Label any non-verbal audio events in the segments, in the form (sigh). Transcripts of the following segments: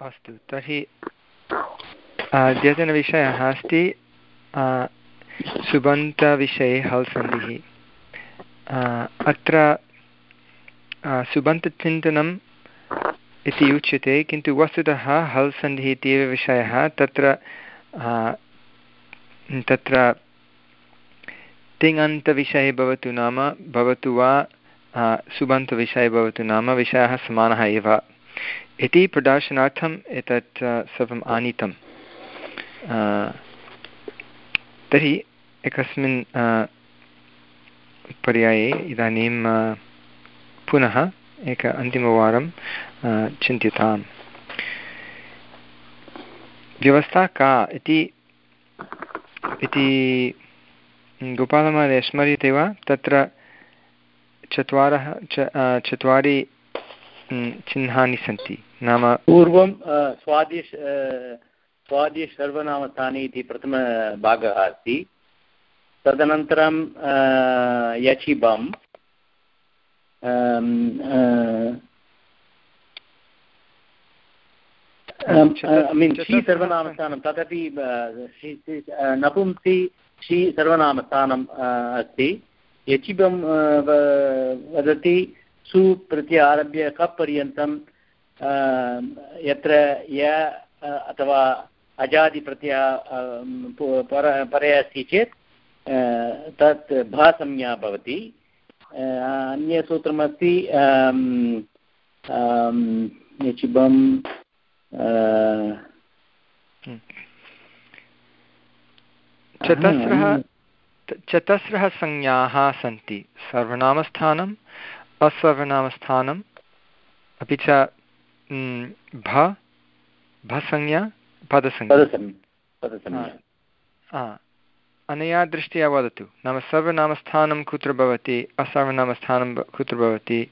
अस्तु, तर्हि अद्यतनविषयः अस्ति सुबन्तविषये हल् सन्धिः अत्र सुबन्तचिन्तनम् इति उच्यते, किन्तु वस्तुतः हल् सन्धिः इत्येव विषयः, तत्र तत्र तिङन्तविषये भवतु नाम, भवतु वा सुबन्तविषये भवतु नाम, विषयः समानः एव। इति प्रदर्शनार्थम् एतत् सर्वम् आनीतं तर्हि एकस्मिन् पर्याये इदानीं पुनः एक अन्तिमवारं चिन्त्यताम् व्यवस्था का इति इति गोपालमहोदय स्मर्यते वा? तत्र चत्वारः, च चत्वारि चिह्नानि सन्ति। नाम पूर्वं स्वादिश् स्वादिश् सर्वनामस्थाने इति प्रथमभागः अस्ति। तदनन्तरं यचिबम् मीन् शी सर्वनामस्थानं तदपि नपुंसि शी सर्वनामस्थानम् अस्ति। यचिबं वदति सु प्रति आरभ्य कप् पर्यन्तं यत्र य अथवा अजादिप्रत्ययः पर परे अस्ति चेत् तत् भासंज्ञा भवति अन्यसूत्रमस्ति यचिबं चतस्रः चतस्रः संज्ञाः सन्ति सर्वनामस्थानम् अस्वर्वनामस्थानम् अपि च भ भसंज्ञा पदसंज्ञा। अनया दृष्ट्या वदतु। नाम सर्वनामस्थानं कुत्र भवति असर्वनामस्थानं कुत्र भवति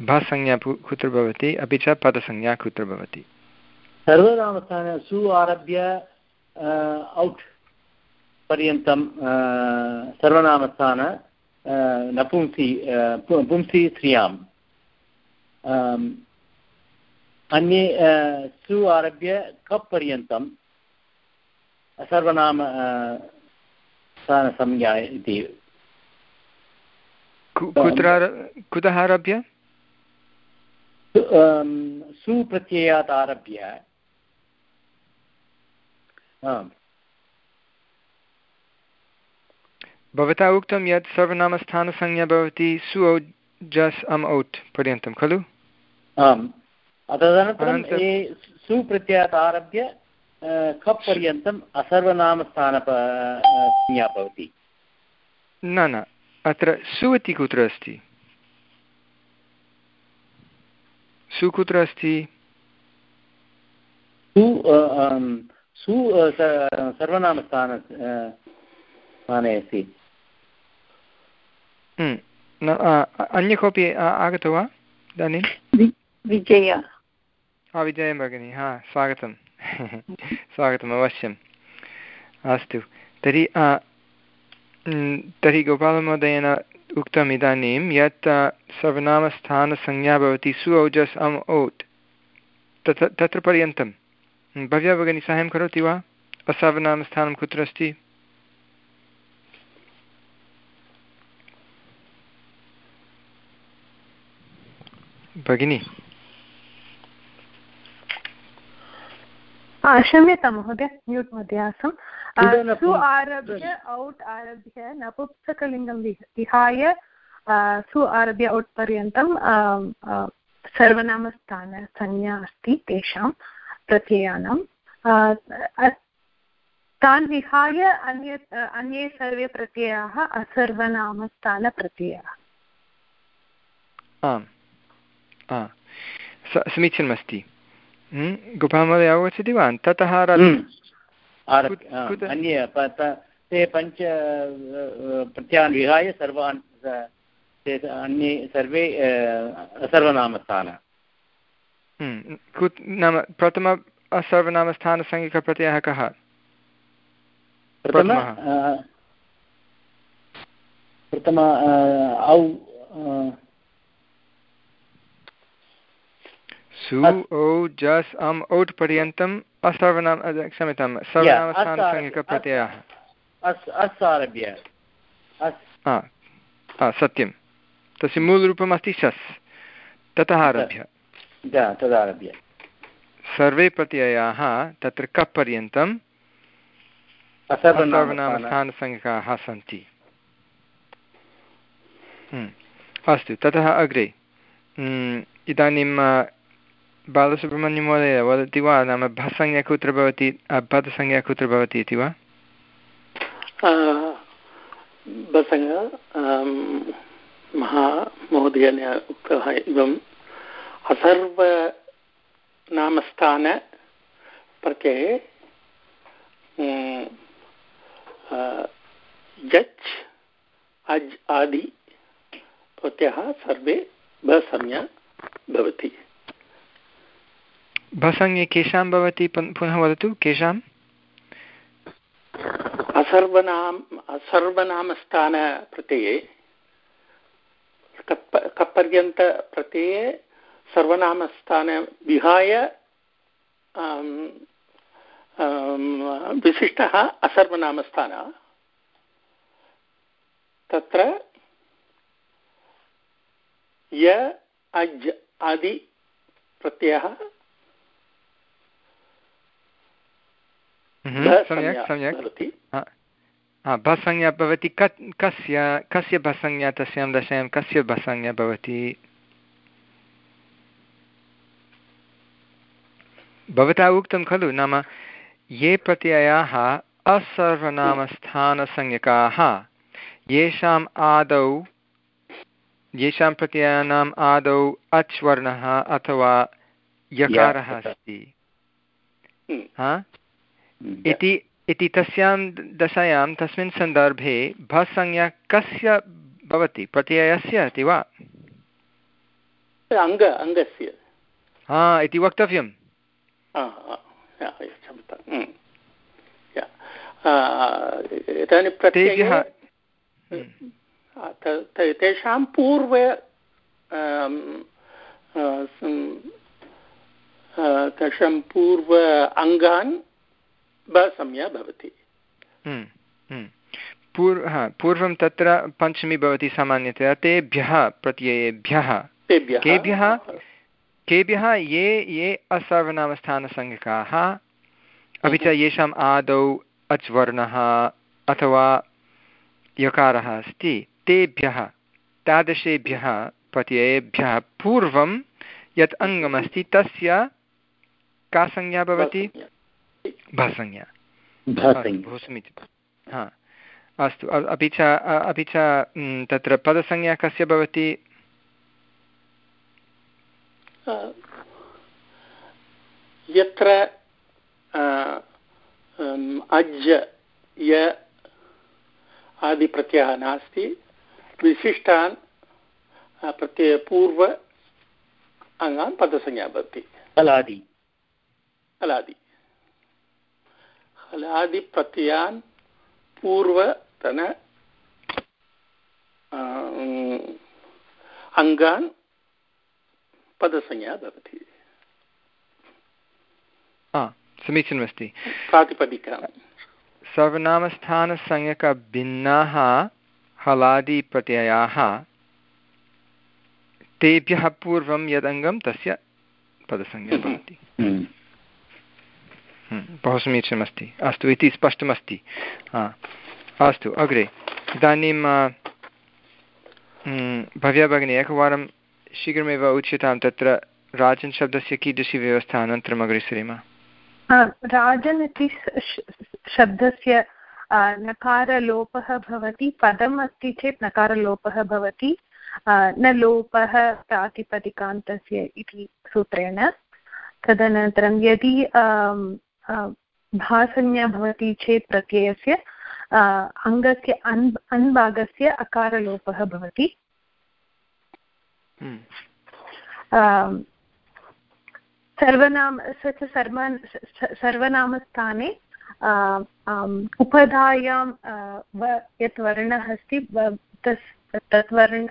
भसंज्ञा कुत्र भवति अपि च पदसंज्ञा कुत्र भवति। सर्वनामस्थाने सु आरभ्य औट् पर्यन्तं सर्वनामस्थान नपुंसि पुंसि स्त्रियाम्। अन्ये सु आरभ्य कप् पर्यन्तं सर्वनाम संज्ञा इति। कुत्र कुतः आरभ्य? सुप्रत्ययात् आरभ्य। भवता उक्तं यत् सर्वनामस्थानसंज्ञा भवति सु औ जस् अम् औट् पर्यन्तं खलु? आम्। तदनन्तरं सुप्रत्ययात् आरभ्य कप् पर्यन्तम् असर्वनामस्थान संज्ञा भवति। न न अत्र सु इति कुत्र अस्ति? सु कुत्र अस्ति? सु सु सर्वनामस्थान स्थाने अस्ति। हम्म, अन्य कोऽपि आगतो वा इदानीं? विजय। हा विजयं भगिनि हा स्वागतं स्वागतम् अवश्यम्। अस्तु। तर्हि तर्हि गोपालमहोदयेन उक्तम् इदानीं यत् सर्वनामस्थानसंज्ञा भवति सु औजस् अम् औट् तत्र तत्र पर्यन्तं भव्या भगिनी, साहाय्यं करोति वा? असर्वनामस्थानं कुत्र अस्ति? भगिनि। क्षम्यतां महोदय म्यूट् मध्ये आसम्। सु आरभ्य औट् आरभ्य नपुंसकलिङ्गं विहाय सु आरभ्य औट् पर्यन्तं सर्वनामस्थानसंज्ञा अस्ति तेषां प्रत्ययानां। तान् विहाय अन्य अन्ये सर्वे प्रत्ययाः असर्वनामस्थानप्रत्ययाः आम् समीचीनमस्ति। गोपालमहोदय अवगच्छति वा ततः अन्ये ते पञ्च प्रत्यान् विहाय सर्वान् अन्ये सर्वे सर्वनामस्थान नाम प्रथम असर्वनामस्थानसंज्ञकप्रत्ययः कः प्रथम प्रथम औ सु ओ जस् अम् औट् पर्यन्तम् असर्वनाम क्षम्यतां सर्वनामस्थानसंज्ञकप्रत्ययः सत्यं तस्य मूलरूपम् अस्ति शस् ततः आरभ्य तदारभ्य सर्वे प्रत्ययाः तत्र कप् पर्यन्तं सर्वनामस्थानसंज्ञकाः सन्ति। अस्तु ततः अग्रे इदानीं बालसुब्रह्मण्यमहोदय वदति वा? नाम भसंज्ञा कुत्र भवति? भदसंज्ञा कुत्र भवति इति वा? महामहोदयेन उक्तः असर्वनामस्थानप्रत्यये अज्, आदि प्रत्ययः सर्वे भसंज्ञा भवति। भसंज्ञे केषां भवति? पुनः वदतु केषाम् असर्वनाम, असर्वनामस्थानप्रत्यये कप् कपर्यन्तप्रत्यये सर्वनामस्थान विहाय विशिष्टः असर्वनामस्थानः। तत्र य, अज्, आदि प्रत्ययः सम्यक् सम्यक्। भसंज्ञा भवति। कस्य कस्य भसंज्ञा तस्यां दशायां कस्य भसंज्ञा भवति? भवता उक्तं खलु? नाम ये प्रत्ययाः असर्वनामस्थानसंज्ञकाः येषाम् आदौ येषां प्रत्ययानाम् आदौ अच् वर्णः अथवा यकारः अस्ति। इति इति तस्यां दशायां तस्मिन् सन्दर्भे भसंज्ञा कस्य भवति? प्रत्ययस्य इति वा? अङ्ग अङ्गस्य हा इति वक्तव्यम्। तेभ्यः तेषां पूर्व तेषां पूर्व अङ्गान् बसंज्ञा भवति। पूर् पूर्वं तत्र पञ्चमी भवति सामान्यतया तेभ्यः प्रत्ययेभ्यः। केभ्यः? केभ्यः? ये ये असर्वनामस्थानसंज्ञकाः अपि च येषाम् आदौ अच् वर्णः अथवा यकारः अस्ति तेभ्यः तादृशेभ्यः प्रत्ययेभ्यः। पूर्वं यत् अङ्गमस्ति तस्य का संज्ञा भवति? भसंज्ञा समीचीनं हा। अस्तु अपि च अपि च तत्र पदसंज्ञा कस्य भवति? यत्र अज् य आदिप्रत्ययः नास्ति विशिष्टान् प्रत्ययपूर्व अङ्गान् पदसंज्ञा भवति। हलादि हलादि हलादिप्रत्ययान् पूर्वतन अङ्गान् पदसंज्ञा भवति समीचीनमस्ति प्रातिपदिका सर्वनामस्थानसंज्ञकभिन्नाः हलादिप्रत्ययाः तेभ्यः पूर्वं यदङ्गं तस्य पदसंज्ञा हम्म। भवति हम्म। बहु समीचीनमस्ति। अस्तु, इति स्पष्टमस्ति। अस्तु, अग्रे, इदानीं भव्या भगिनी, एकवारं शीघ्रमेव उच्यतां तत्र राजन् शब्दस्य कीदृशी व्यवस्था अनन्तरम् अग्रे सरेम। राजन् इति शब्दस्य नकारलोपः भवति, पदम् अस्ति चेत् नकारलोपः भवति न लोपः प्रातिपदिकान्तस्य इति सूत्रेण। तदनन्तरं यदि भासंज्ञा भवति चेत् प्रत्ययस्य अङ्गस्य अन् अन्भागस्य अकारलोपः भवति। हम्म। सर्वनाम स च सर्वान् सर्वनामस्थाने उपधायां यत् वर्णः अस्ति तस् तत् वर्ण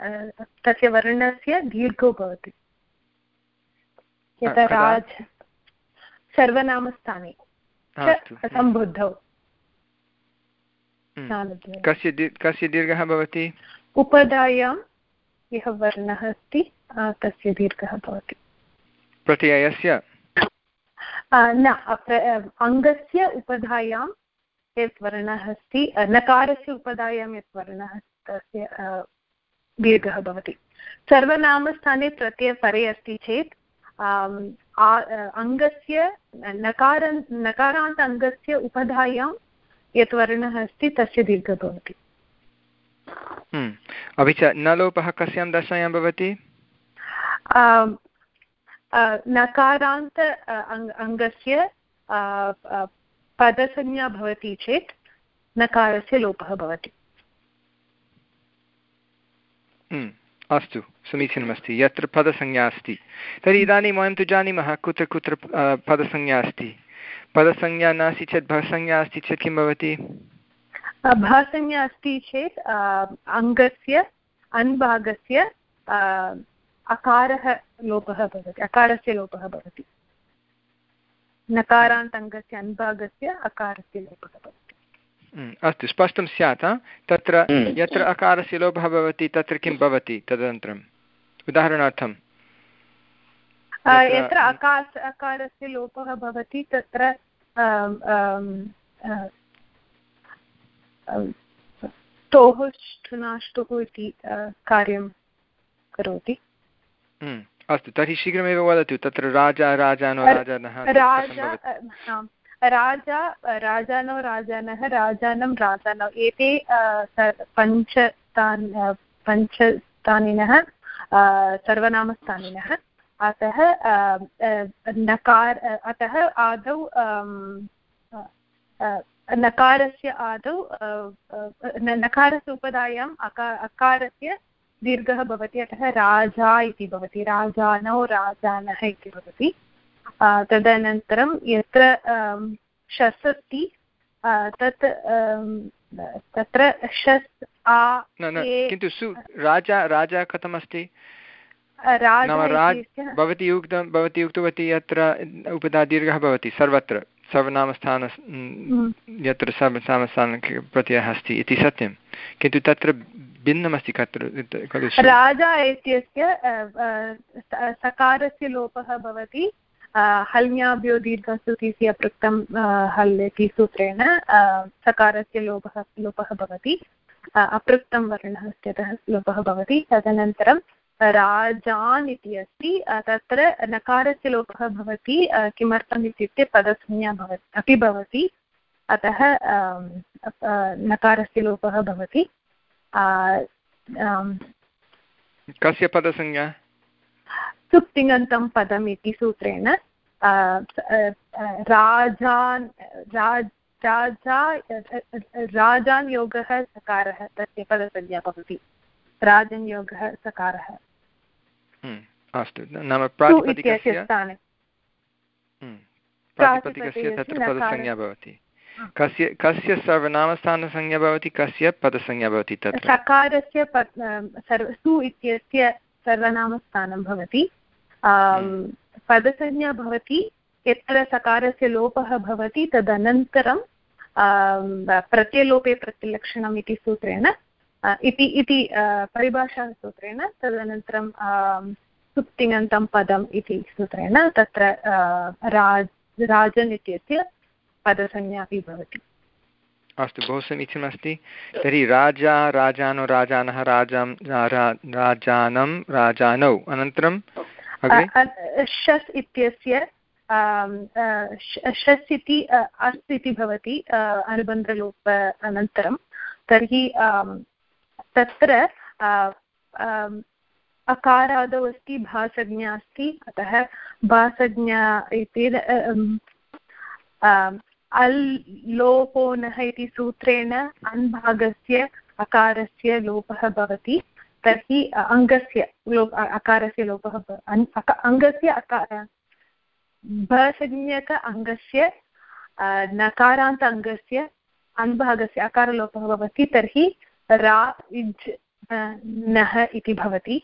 तस्य वर्णस्य दीर्घो भवति। यथा राज सर्वनामस्थाने। सम्बुद्धौ कस्य कस्य दीर्घः भवति? उपधायां यः वर्णः अस्ति तस्य दीर्घः भवति। प्रत्ययस्य? न अङ्गस्य उपधायां यत् वर्णः अस्ति नकारस्य उपधायां यत् वर्णः तस्य दीर्घः भवति। सर्वनामस्थाने प्रत्ययपरे अस्ति चेत् अङ्गस्य नकार नकारान्त अङ्गस्य उपधायां यत् वर्णः अस्ति तस्य दीर्घः भवति हम्म। अपि च न लोपः कस्यां दशायां भवति नकारान्त अङ्गस्य पदसंज्ञा भवति चेत् नकारस्य लोपः भवति हम्म। अस्तु, समीचीनमस्ति, यत्र पदसंज्ञा अस्ति। तर्हि इदानीं वयं तु जानीमः, कुत्र कुत्र पदसंज्ञा अस्ति। पदसंज्ञा नास्ति चेत् भसंज्ञा अस्ति चेत् किं भवति? भासंज्ञा अस्ति चेत् अङ्गस्य, अन्भागस्य अकारः लोपः भवति, अकारस्य लोपः भवति। नकारान्त अङ्गस्य अन्भागस्य, अकारस्य लोपः भवति। अस्तु स्पष्टं स्यात् तत्र हम्म। यत्र अकारस्य लोपः भवति तत्र किं भवति तदनन्तरम् उदाहरणार्थं। यत्र अकास अकारस्य लोपः भवति तत्र तोः ष्ठुनाष्टुः इति कार्यं करोति। हम्म, अस्तु तर्हि शीघ्रमेव वदतु तत्र राजा राजानो राजानः राजा राजा राजानो राजानः, राजानं राजानौ, एते पञ्चस्थान् पञ्चस्थानिनः सर्वनामस्थानिनः। अतः नकार अतः आदौ नकारस्य आदौ नकारस्य उपधायाम् अका, अकारस्य दीर्घः भवति। अतः राजा इति भवति। राजानौ राजानः इति भवति। तदनन्तरं यत्र शस् अस्ति तत् तत्र शस् आ किन्तु सु राजा राजा कथमस्ति भवती उक्तं भवती उक्तवती यत्र उपधा दीर्घः भवति सर्वत्र सर्वनामस्थान। यत्र सर्वनामस्थान प्रत्ययः अस्ति इति सत्यं किन्तु तत्र भिन्नमस्ति कत्र खलु राजा इत्यस्य सकारस्य लोपः भवति हल्न्याभ्यो दीर्घस्तुतिस्य अपृक्तं हल् इति सूत्रेण सकारस्य लोपः लोपः भवति। अपृक्तं वर्णः इत्यतः लोपः भवति। तदनन्तरं राजान् इति अस्ति तत्र नकारस्य लोपः भवति। किमर्थम् इत्युक्ते पदसंज्ञा भवति, अपि भवति। अतः नकारस्य लोपः भवति। कस्य पदसंज्ञा? सुप्तिङन्तं पदम् इति सूत्रेण राजान् राज राजा राजान् योगः सकारः तस्य पदसंज्ञा भवति। राजन् योगः सकारः। हम्म, अस्तु। नाम प्रातिपदिकस्य हम्म, प्रातिपदिकस्य तत्र पदसंज्ञा भवति। कस्य कस्य सर्वनामस्थानसंज्ञा भवति कस्य पदसंज्ञा भवति तत्र? सकारस्य सु इत्यस्य सर्वनामस्थानं भवति। पदसंज्ञा भवति यत्र सकारस्य लोपः भवति तदनन्तरं प्रत्यलोपे प्रतिलक्षणम् इति सूत्रेण इति इति परिभाषासूत्रेण तदनन्तरं सुप्तिङन्तं पदम् इति सूत्रेण तत्र राज राजन् इत्यस्य पदसंज्ञा अपि भवति। अस्तु बहु समीचीनमस्ति तर्हि राजा राजानो राजानः राजां राजानं राजानौ अनन्तरं शस् इत्यस्य शस् इति अस् इति भवति अनुबन्धलोप अनन्तरं। तर्हि तत्र अकारादौ अस्ति, भासज्ञा अस्ति, अतः भासज्ञा इति अल् लोपोनः इति सूत्रेण अन्भागस्य अकारस्य लोपः भवति। तर्हि अङ्गस्य लोप अकारस्य लोपः अङ्गस्य अकार भसंज्ञक अङ्गस्य नकारान्त अङ्गस्य, अन्भागस्य अकारलोपः भवति, तर्हि रा इज् नः इति भवति।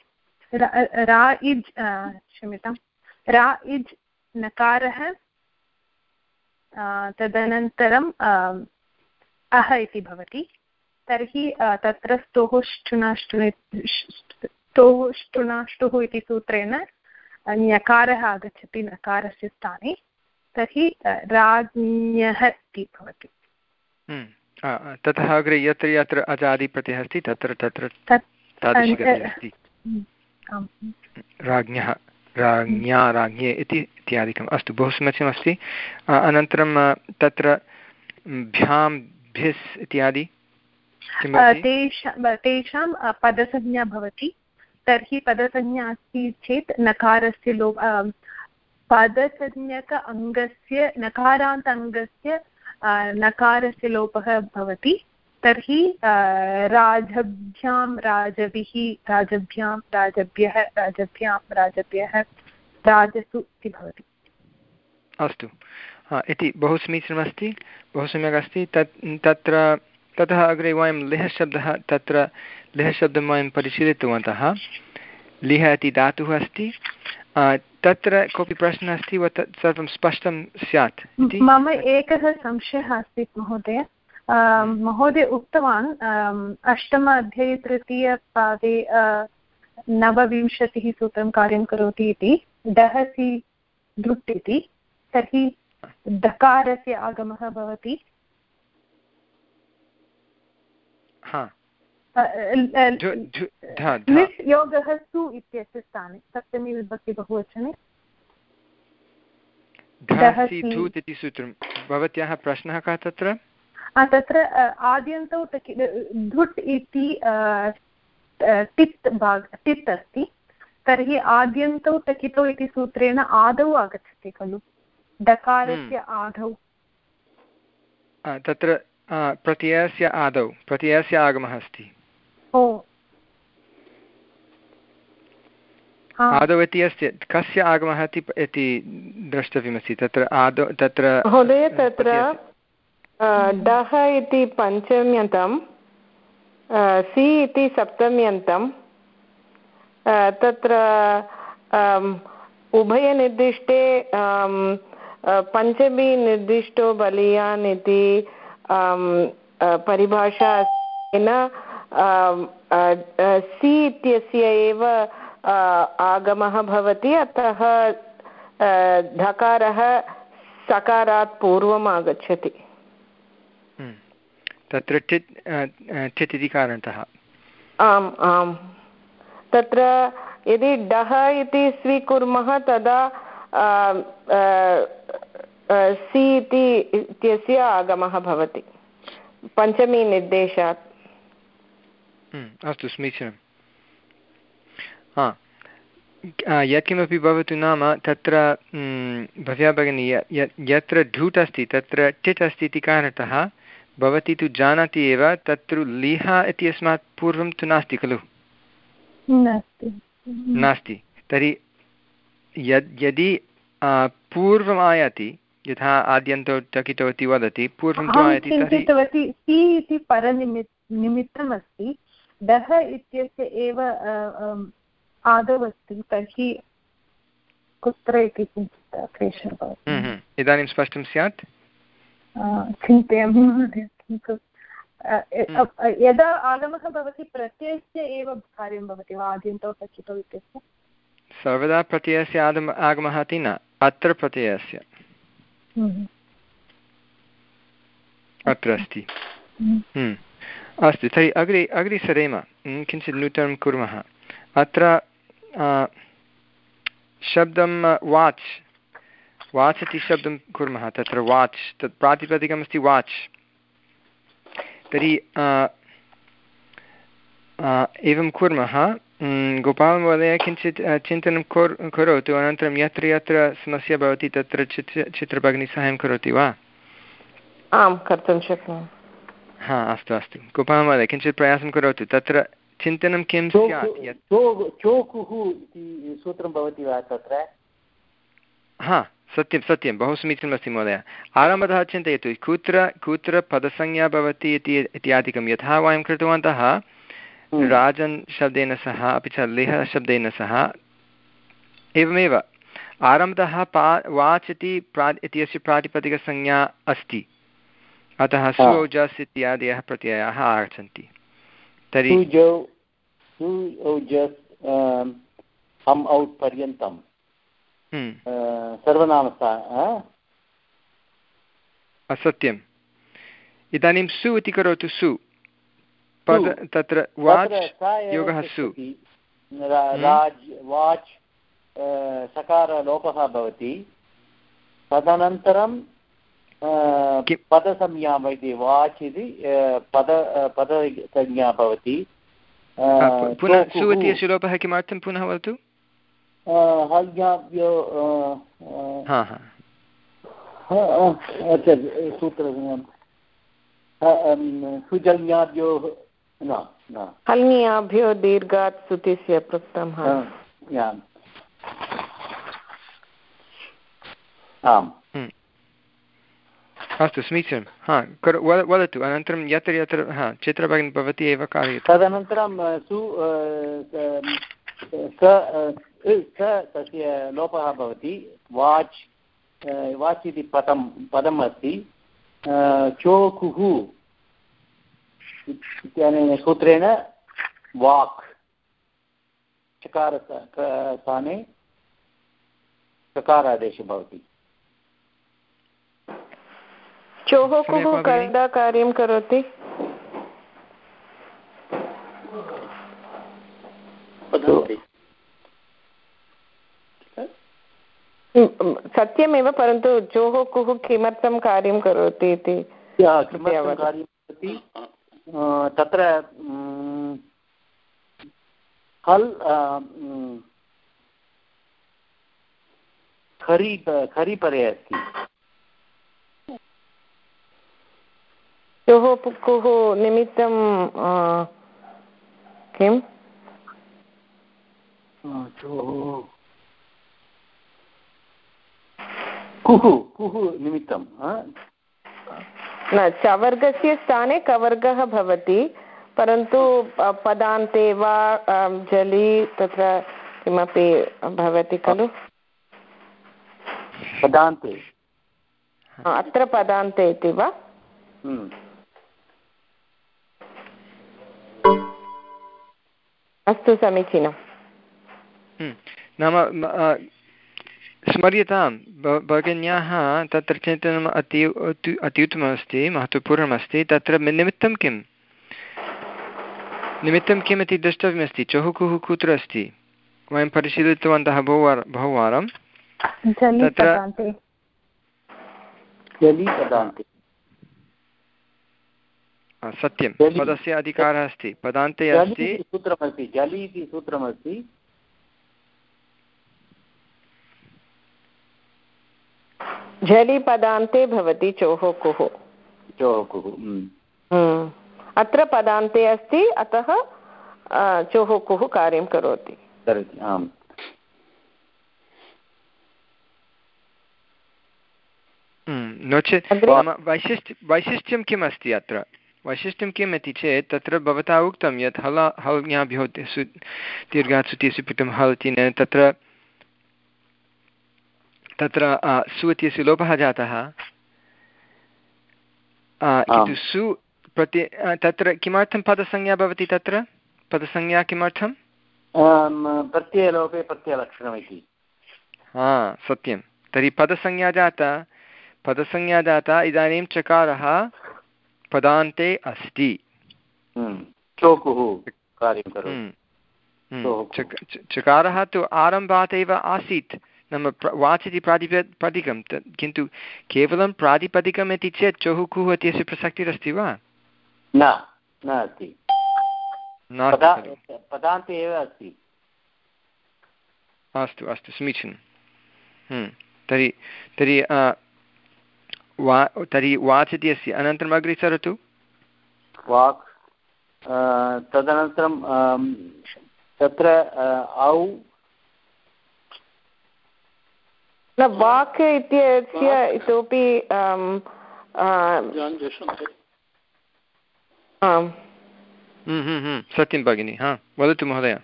रा इज् क्षम्यतां रा इज् नकारः तदनन्तरम् अह इति भवति। तर्हि तत्र स्तोः स्तोः ष्टुनाष्टुः इति सूत्रेण ञकारः आगच्छति नकारस्य स्थाने। तर्हि राज्ञः इति भवति। हम्म, ततः अग्रे यत्र यत्र अजादिप्रत्ययः अस्ति तत्र तत्र हम्म, राज्ञः राज्ञा राज्ञे इति इत्यादिकम् अस्तु बहु समीचीनमस्ति। अनन्तरं तत्र भ्यां भिस् इत्यादि। तेषां पदसंज्ञा भवति। तर्हि पदसंज्ञा अस्ति चेत् नकारस्य लो पदसंज्ञक अङ्गस्य नकारान्त अङ्गस्य नकारस्य लोपः भवति। तर्हि राजभ्यां राजभिः राजभ्यां राजभ्यः राजभ्यां राजभ्यः राजसु इति भवति। अस्तु। इति बहु समीचीनमस्ति बहु सम्यक् अस्ति तत् तत्र ततः अग्रे वयं लिहशब्दः तत्र लिहशब्दं वयं परिशीलितवन्तः। लिह इति धातुः अस्ति। तत्र कोऽपि प्रश्नः अस्ति वा? तत् सर्वं स्पष्टं स्यात्। मम एकः संशयः अस्ति महोदय। महोदय उक्तवान् अष्टम अध्याये तृतीयपादे नवविंशतिः सूत्रं कार्यं करोति इति। डहसि दृट् इति। तर्हि दकारस्य आगमः भवति। योगः सु इत्यस्य स्थाने सप्तमी विभक्ति बहुवचने इति सूत्रं भवत्याः प्रश्नः कः तत्र? तत्र आद्यन्तौ धुट् इति टित् भाग टित् अस्ति। तर्हि आद्यन्तौ टकितौ इति सूत्रेण आदौ आगच्छति खलु। डकारस्य हम्म। आदौ। तत्र प्रत्ययस्य आदौ प्रत्ययस्य आगमः अस्ति आदौ इति अस्ति कस्य आगमः इति द्रष्टव्यमस्ति तत्र आदौ तत्र महोदय तत्र डः इति पञ्चम्यन्तं सि इति सप्तम्यन्तं तत्र उभयनिर्दिष्टे पञ्चमी निर्दिष्टो बलीयान् इति परिभाषा सि इत्यस्य एव आगमः भवति अतः धकारः सकारात् पूर्वम् आगच्छति। तत्र टित् टित् इति कारणतः आम् आम् तत्र यदि डः इति स्वीकुर्मः तदा सि इति इत्यस्य आगमः भवति। पञ्चमीनिर्देशात् हम्म, अस्तु समीचीनं हा। यत्किमपि भवतु नाम तत्र हम्म, भव्या भगिनी यत्र ढूट् अस्ति तत्र टिट् अस्ति इति कारणतः भवती तु जानाति एव तत्र लिह इति अस्मात् पूर्वं तु नास्ति खलु? नास्ति। तर्हि यद् यदि पूर्वम् आयाति यथा आद्यन्तौ टकितौ इति वदति पूर्वं चिन्तितवती सि इति परनिमित् निमित्तम् अस्ति डः इत्यस्य एव आदौ अस्ति तर्हि कुत्र इति किञ्चित् क्लेशः भवति हम्म, हम्म। इदानीं स्पष्टं स्यात् चिन्तयामि हम्म। यदा आगमः भवति प्रत्ययस्य एव कार्यं भवति वा आद्यन्तौ टकितौ इत्यस्य सर्वदा प्रत्ययस्य आगमः इति न अत्र प्रत्ययस्य अत्र अस्ति अस्तु तर्हि अग्रे अग्रे सरेम किञ्चित् नूतनं कुर्मः अत्र शब्दं वाच् वाच् इति शब्दं कुर्मः तत्र वाच् तत् प्रातिपदिकमस्ति वाच् तर्हि एवं कुर्मः गोपालमहोदय किञ्चित् चिन्तनं कुर् करोतु अनन्तरं यत्र यत्र समस्या भवति तत्र चित्र चित्रभगिनी साहाय्यं करोति वा आं कर्तुं शक्नोमि हा अस्तु अस्तु गोपालमहोदय किञ्चित् प्रयासं करोतु तत्र चिन्तनं किं स्यात् चोकुः इति सूत्रं भवति वा तत्र हा सत्यं सत्यं बहु समीचीनमस्ति महोदय आरम्भतः चिन्तयतु कुत्र कुत्र पदसंज्ञा भवति इति इत्यादिकं यथा वयं कृतवन्तः। राजन् शब्देन सह अपि च लेह शब्देन सह एवमेव आरम्भतः पा वाच् इति प्रा इत्यस्य प्रातिपदिकसंज्ञा अस्ति। अतः सुजस् इत्यादयः प्रत्ययाः आगच्छन्ति। तर्हि हम् औट् पर्यन्तं हम्म। सर्वनामस्था असत्यम्। इदानीं सु इति करोतु सु। पद तत्र वाच् योगः सु। राज् वाच् सकारलोपः भवति। तदनन्तरं पदसंज्ञा भवति। वाच् इति पद पदसंज्ञा भवति। पुनः सु इत्यस्य लोपः किमर्थं पुनः वदतु? हल्ज्ञाभ्यो सूत्र सुजल्ज्ञाभ्यो न न। हल्ङ्याभ्यो दीर्घात् सुतिस्य पृक्तं आम्। हम्म। अस्तु समीचीनं। हा करो वदतु अनन्तरं यत्र यत्र हा चित्रभगिनी भवती एव कार्यते। तदनन्तरं सु स तस्य लोपः भवति। वाच् वाच् इति पदं पदम् अस्ति। चोकुः इत्यनेन सूत्रेण वाक् चकारस्थाने चकारादेशः भवति। चोः कुः कदा कार्यं करोति। सत्यमेव परन्तु जोः कुः किमर्थं कार्यं करोति इति तत्र हल् खरी खरीपरे अस्ति। योः पुक्कुः निमित्तं किम्? कुः कुः निमित्तं न चवर्गस्य स्थाने कवर्गः भवति परन्तु पदान्ते वा जलि तत्र किमपि भवति खलु पदान्ते अत्र पदान्ते इति वा हम्म। अस्तु समीचीनं हम्म। नाम स्मर्यतां। भगिन्याः तत्र चिन्तनम् अति अति उत्तममस्ति महत्त्वपूर्णमस्ति। तत्र निमित्तं किं निमित्तं किम् इति द्रष्टव्यमस्ति? चहुकुः कुत्र अस्ति? वयं परिशीलितवन्तः बहुवार बहुवारं। तत्र सत्यं। पदस्य अधिकारः अस्ति। पदान्ते अस्ति। सूत्रमस्ति जलि इति सूत्रमस्ति। झलि पदान्ते भवति चोः कुः चोः कुः हम्म। अत्र पदान्ते अस्ति अतः चोः कुः कार्यं करोति आम् हम्म। नो चेत् वैशिष्ट्य वैशिष्ट्यं किम् अस्ति अत्र वैशिष्ट्यं किम् इति चेत् तत्र भवता उक्तं यत् हल हल्ज्ञाभ्यो सु दीर्घात् सुतिसु पिटुं हल् इति तत्र तत्र सु इत्यस्य लोपः जातः। किन्तु सु प्रति तत्र किमर्थं पदसंज्ञा भवति तत्र? पदसंज्ञा किमर्थं प्रत्ययलोपे प्रत्ययलक्षणम् इति हा सत्यं। तर्हि पदसंज्ञा जाता। पदसंज्ञा जाता इदानीं चकारः पदान्ते अस्ति। हम्म, चोकुः कार्यं करोति। हम्म, हम्म, चकारः तु आरम्भात् एव आसीत्। नाम वाच् इति प्रातिप तत् किन्तु केवलं प्रातिपदिकम् इति चेत् चहुकुः इत्यस्य प्रसक्तिरस्ति वा? न अस्ति। पदान्ते एव अस्ति। अस्तु अस्तु समीचीनं हम्म, तर्हि तर्हि वा तर्हि वाच् इति अस्ति अनन्तरम् अग्रे सरतु वाक् तदनन्तरं तत्र औ न वाक् इत्यस्य इतोपि हम्म, हम्म, हम्म, सत्यं भगिनि हा वदतु महोदय।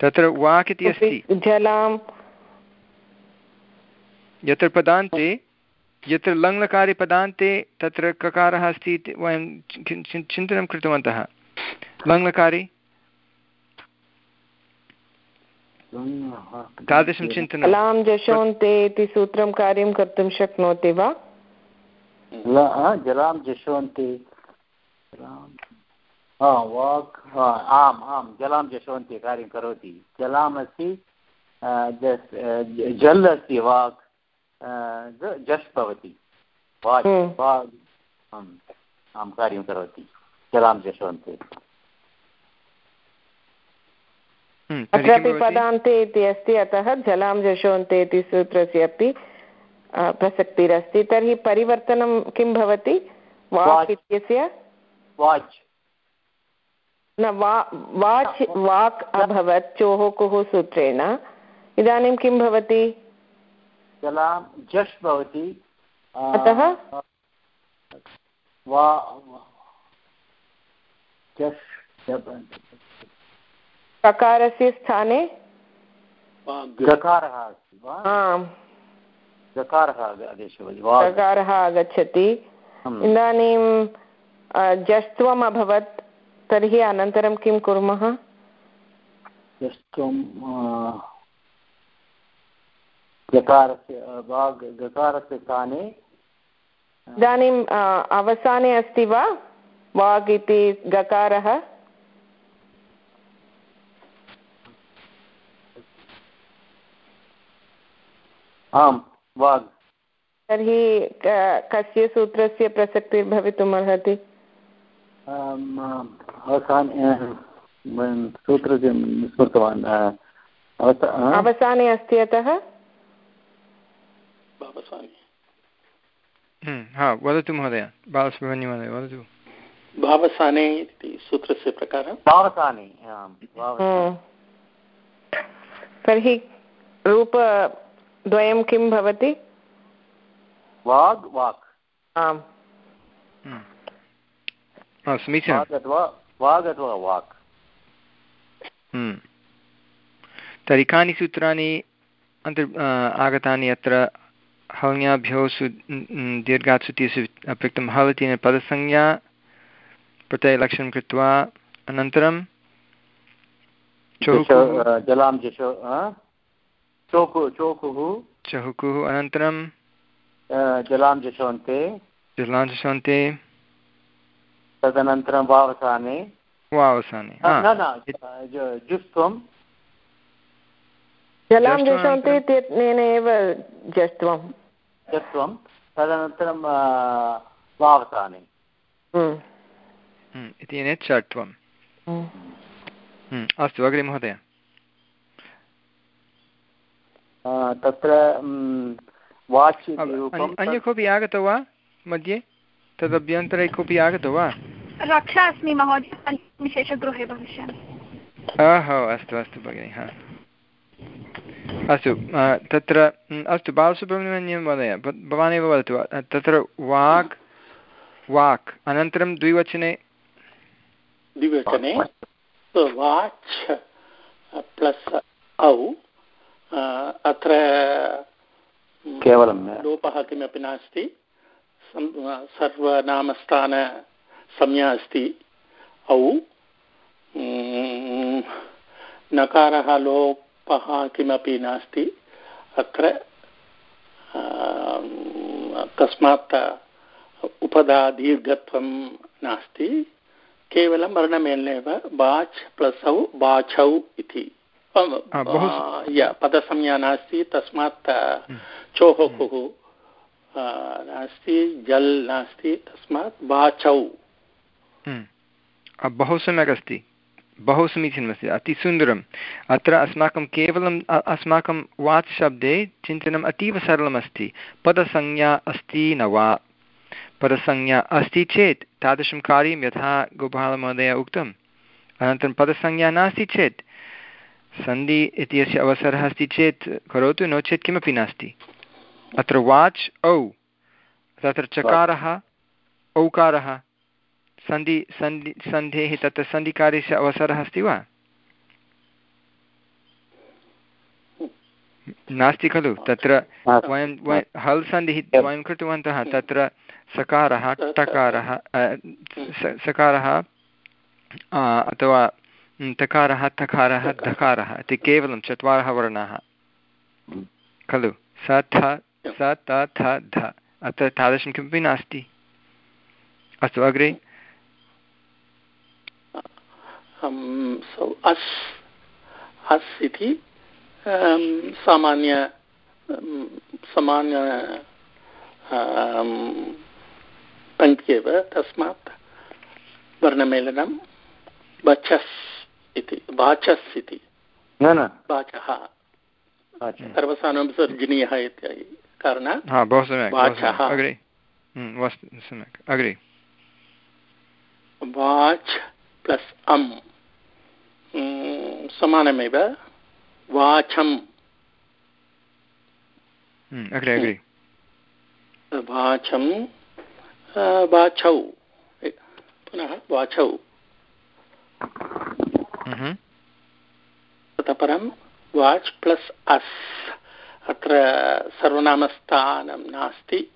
तत्र वाक् इति अस्ति। जलां यत्र पदान्ते यत्र लङ्लकारे पदान्ते तत्र ककारः अस्ति इति वयं चिन्तनं कृतवन्तः। लङ्लकारे। तादृशं चिन्तनं लां जशोन्ते इति सूत्रं कार्यं कर्तुं शक्नोति वा? जलां जशोन्ति वाक् आम् आं जलां जशोन्ति कार्यं करोति। जलाम् अस्ति जल् अस्ति वाक् जस् भवति। वाक् वाक् आं कार्यं करोति। जलां जशोन्ति अत्रापि पदान्ते इति अस्ति अतः जलां जशोन्ते इति सूत्रस्य अपि प्रसक्तिरस्ति। तर्हि परिवर्तनं किं भवति? वाक् इत्यस्य? वाच् न वा वाच् वाक् अभवत् चोः कुः सूत्रेण। इदानीं किं भवति? जलां जश् भवति। अतः? वा जश् ककारस्य स्थाने? गकारः अस्ति वा? आम्। गकारः आगच्छति। इदानीं जस्त्वम् अभवत् तर्हि अनन्तरं किं कुर्मः? जस्त्वं गकारस्य गकारस्य स्थाने इदानीम् अवसाने अस्ति वा? वाग् इति गकारः? आम् वाग्। तर्हि कस्य सूत्रस्य प्रसक्तिर्भवितुम् अर्हति सूत्रस्य स्मृतवान् अवसाने अस्ति अतः? हा वदतु महोदय। बालसुब्रह्मण्य महोदय वदतु। भावसाने इति सूत्रस्य प्रकारं? भावसाने तर्हि रूपद्वयं किं भवति? वाग् वाक्। आम्। समीचीनं। वाग् अथवा वाक्। तर्हि कानि सूत्राणि अन्तर् आगतानि अत्र? हल्याभ्यो सु दीर्घात् सुतीसु अपृक्तं हल् पदसंज्ञा प्रत्ययलक्षणं कृत्वा अनन्तरं जलां चोकुः चहुकुः अनन्तरं? जलां जशोन्ते जलां जशोन्ते तदनन्तरं वावसाने। वावसाने जुस्त्वं। जलां जशोन्ति इत्यनेन एव जस्त्वं जस्त्वं। तदनन्तरं वावसाने। इत्यनेन चट्वम् अस्तु अग्रे महोदय तत्र वाच् अन्य कोऽपि आगतो वा मध्ये? तदभ्यन्तरे कोऽपि आगतो वा? रक्षा अस्मि महोदय विशेषगृहे भविष्यामि ओहो अस्तु अस्तु भगिनि हा। अस्तु तत्र अस्तु बालसुब्रह्मण्यं महोदय भवानेव वदतु तत्र वाक् वाक् अनन्तरं द्विवचने। द्विवचने वाच् प्लस् औ। अत्र केवलं लोपः किमपि नास्ति सर्वनामस्थानसंज्ञा अस्ति औ नकारः लोपः किमपि नास्ति अत्र तस्मात् उपदादीर्घत्वं नास्ति केवलं वर्णमेलनेव बाच् प्लस् बाछौ इति पदसंज्ञा नास्ति तस्मात् चोः कुः नास्ति जल् नास्ति तस्मात् बाचौ बहु सम्यक् अस्ति बहु समीचीनमस्ति अतिसुन्दरम्। अत्र अस्माकं केवलम् अस्माकं वाच् शब्दे चिन्तनम् अतीव सरलमस्ति। पदसंज्ञा अस्ति न वा? पदसंज्ञा अस्ति चेत् तादृशं कार्यं यथा गोपालमहोदय उक्तम्। अनन्तरं पदसंज्ञा नास्ति चेत् सन्धि इत्यस्य अवसरः अस्ति चेत् करोतु, नो चेत् किमपि नास्ति। अत्र वाच्, औ। तत्र चकारः, औकारः। सन्धि सन्धि, सन्धेः तत्र सन्धिकार्यस्य अवसरः अस्ति वा? नास्ति खलु। तत्र वयं हल् सन्धिः वयं कृतवन्तः। तत्र सकारः, टकारः सकारः अथवा तकारः तकारः धकारः इति केवलं चत्वारः वर्णाः। खलु? स थ स त थ ध। अत्र तादृशं किमपि नास्ति। अस्तु अग्रे। अस् अस् इति सामान्य सामान्य पङ्क्त्येव तस्मात् वर्णमेलनं बचस् इति वाचस् इति न न। वाचः। सर्वसानं विसर्जनीयः इत्यादि कारणात् बहु सम्यक् वाचः। अग्रे। सम्यक्। अग्रे। वाच् प्लस् अम्। समानमेव। वाचम्। अग्रे अग्रे। वाचं। वाचौ पुनः वाचौ। ततः परं वाच् प्लस् अस् अत्र सर्वनामस्थानं नास्ति.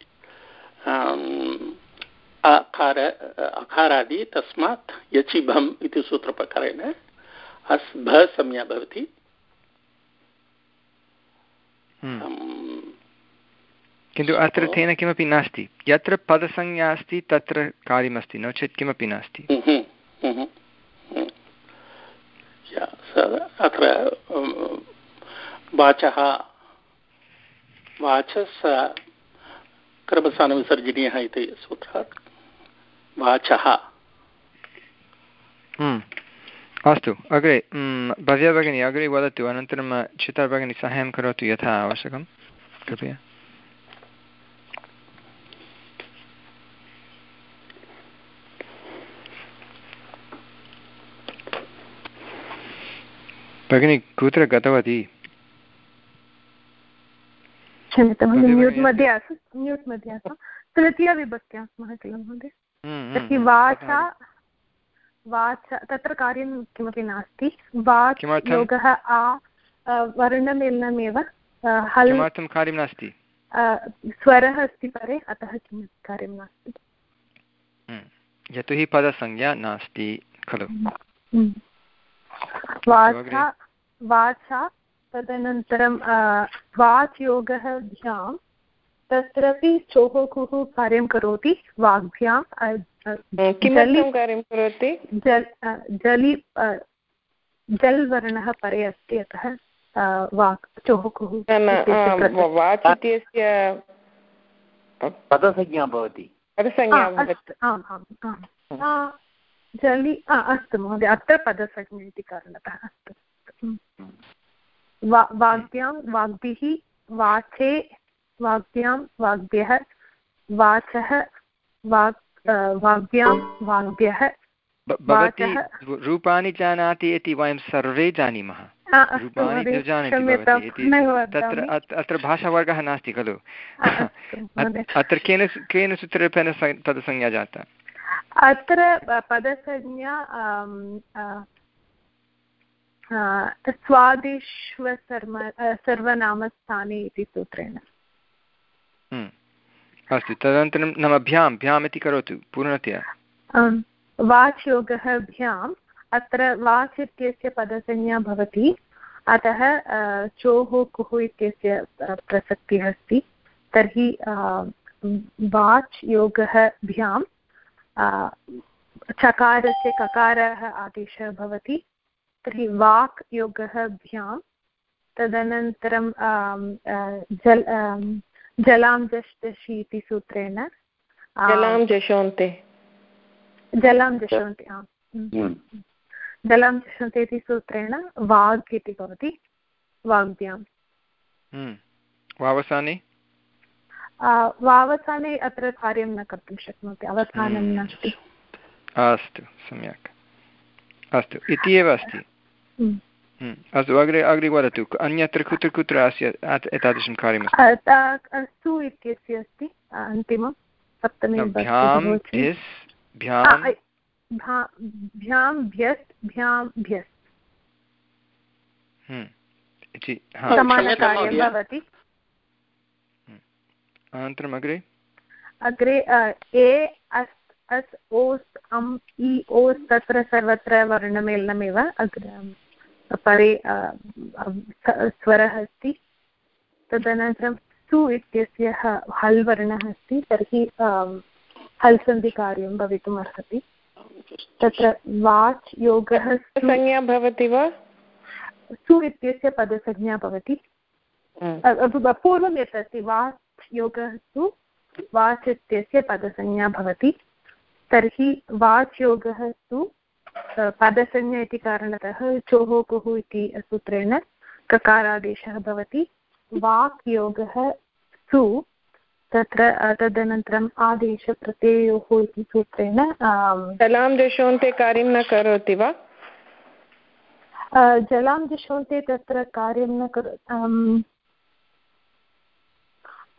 अकार अकारादि तस्मात् यचिभम् इति सूत्रप्रकारेण अस् भ संज्ञा भवति. किन्तु अत्र तेन किमपि नास्ति. यत्र पदसंज्ञा अस्ति तत्र कार्यमस्ति. नो चेत् किमपि नास्ति. अत्र वाचः, वाचस्, क्रमस्थानविसर्जनीयः इति सूत्रात्। वाचः। अस्तु, अग्रे भव्या भगिनी, अग्रे वदतु, अनन्तरं, चिता भगिनी साहाय्यं करोतु यथा आवश्यकं। कृपया। भगिनी कुत्र गतवती? क्षम्यतां म्यूट् मध्ये आसं म्यूट् मध्ये आसं। तृतीयविभक्त्या स्मः किल महोदय। हम्म, हम्म, हम्म, वाचा वाच तत्र कार्यं किमपि नास्ति। वाच् योगः आ वर्णमेलनमेव हल् कार्यं नास्ति? स्वरः अस्ति परे अतः किमपि कार्यं नास्ति। यतोहि पदसंज्ञा नास्ति खलु। वाचा वाचा तदनन्तरं वाच् योगः भ्यां तत्रापि चोः कुः कार्यं करोति वाग्भ्यां कार्यं करोति? जल् जलि जल् वर्णः परे अस्ति अतः वाक् चोः कुः वाच् इत्यस्य पदसंज्ञा भवति। पदसंज्ञा आम् आम् जलि अस्तु महोदय अत्र पदसंज्ञा इति कारणतः अस्तु। वाग्भ्यां वाग्भिः वाचे वाग्भ्यां वाग्भ्यः वाचः वाक् वाग्भ्यां वाग्भ्यः भवती रूपाणि जानाति इति वयं सर्वे जानीमः। तत्र अत्र भाषावर्गः नास्ति खलु। (laughs) अत्र केन केन सूत्रेण पदसंज्ञा जाता? अत्र पदसंज्ञा स्वादिष्वसर्म सर्वनामस्थाने इति सूत्रेण। हम्म। अस्तु तदनन्तरं नाम भ्यां भ्याम् इति करोतु पूर्णतया। वाच् योगः भ्याम् अत्र वाच् इत्यस्य पदसंज्ञा भवति अतः चोः कुः इत्यस्य प्रसक्तिः अस्ति। तर्हि वाच् योगः भ्यां चकारस्य ककारः आदेशः भवति। तर्हि वाक् योगः भ्यां तदनन्तरं जल् जलां जष्टषि इति सूत्रेण जलां जशोन्ते। जलां जशोन्ति आम्। जलां जशन्ते इति सूत्रेण वाग् इति भवति वाग्भ्यां। वावसाने? वावसाने अत्र कार्यं न कर्तुं शक्नोति अवसानं। नास्ति। अस्तु सम्यक्। अस्तु इति एव अस्ति। अस्तु अग्रे अग्रे वदतु अन्यत्र कुत्र कुत्र अस्य एतादृशं कार्यम् सु इत्यस्य अस्ति अन्तिमं भ्यां भ्यां भ्यस् भ्यां भ्यस्। समानकार्यं भवति अनन्तरम् अग्रे अग्रे ए अस् अस् ओस् अम् इ ओस् तत्र सर्वत्र वर्णमेलनमेव अग्रे परे स्वरः अस्ति। तदनन्तरं सु इत्यस्य हल् वर्णः अस्ति तर्हि हल् सन्धिकार्यं भवितुम् अर्हति। तत्र वाच् योगः संज्ञा भवति वा? सु इत्यस्य पदसंज्ञा भवति। पूर्वं यत् अस्ति वाच् योगः सु वाच् इत्यस्य पदसंज्ञा भवति। तर्हि वाच् योगः सु पदसंज्ञा इति कारणतः चोः कुः इति सूत्रेण ककारादेशः भवति। वाक् योगः सु तत्र तदनन्तरम् आदेशप्रत्ययोः इति सूत्रेण जलां दशोन्ते कार्यं न करोति वा? जलां दशोन्ते तत्र कार्यं न करो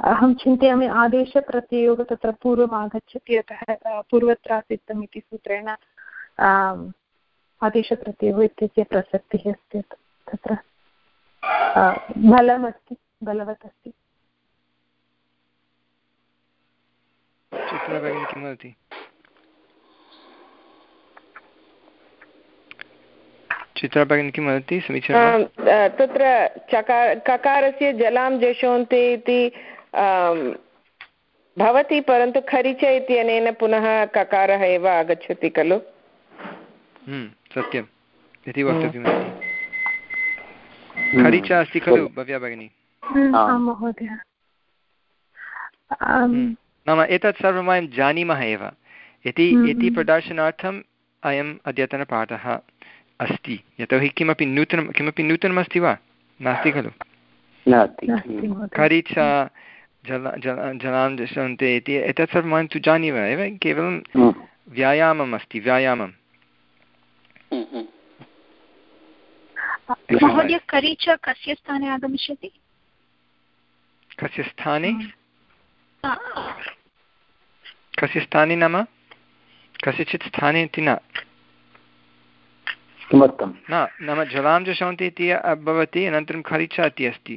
अहं चिन्तयामि आदेशप्रत्ययोः तत्र पूर्वम् आगच्छति अतः पूर्वत्रासिद्धम् इति सूत्रेण आदेशप्रत्ययोः इत्यस्य प्रसक्तिः अस्ति तत्र बलमस्ति बलवत् अस्ति चित्रा किं वदति चित्रा किं वदति समीचीनं तत्र चकार ककारस्य जलां जशोन्ते इति भवति परन्तु खरिच इत्यनेन पुनः ककारः एव आगच्छति खलु? सत्यम् इति वक्तव्यमस्ति खरिचा अस्ति। खलु भव्या भगिनी? नाम एतत् सर्वं वयं जानीमः एव। इति हम्म, इति हम्म। प्रदर्शनार्थम् अयम् अद्यतनपाठः अस्ति यतोहि किमपि नूतनं किमपि नूतनमस्ति वा? नास्ति खलु। खरीच जल जल जलां दशन्ते इति एतत् सर्वं वयं तु जानीमः एव केवलं हम्म। व्यायामम्। अस्ति व्यायामं महोदय करीच कस्य स्थाने आगमिष्यति? कस्य स्थाने? कस्य स्थाने नाम? कस्यचित् स्थाने इति न। किमर्थं? न नाम जलां जशन्ति इति भवति अनन्तरं खरिचा इति अस्ति।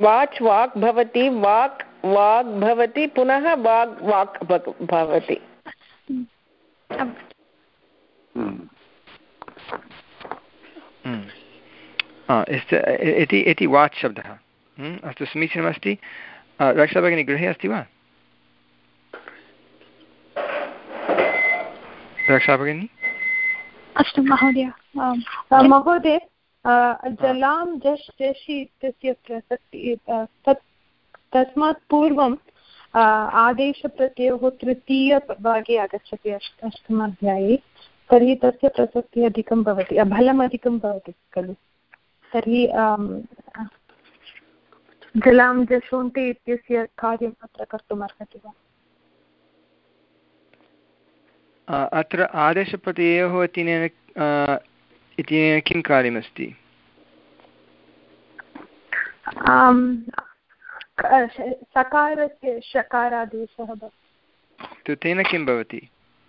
वाच् वाक् भवति वाक् वाग् भवति पुनः वाग् वाक् भवति। इति इति वाच् शब्दः अस्तु समीचीनमस्ति रक्षा भगिनी गृहे अस्ति वा रक्षा भगिनी अस्तु महोदय महोदय जलां जश् जषि इत्यस्य प्रसक्ति तस्मात् पूर्वम् आदेशप्रत्ययोः तृतीयभागे आगच्छति अष्ट अष्टमाध्याये तर्हि तस्य प्रसक्तिः अधिकं भवति बलम् अधिकं भवति खलु तर्हि जलां जशोन्ति इत्यस्य कार्यम् अत्र कर्तुम् अर्हति वा अत्र आदेशप्रत्ययोः इत्यनेन इत्यनेन किं कार्यमस्ति सकारस्य शकारादेशः तु तेन किं भवति?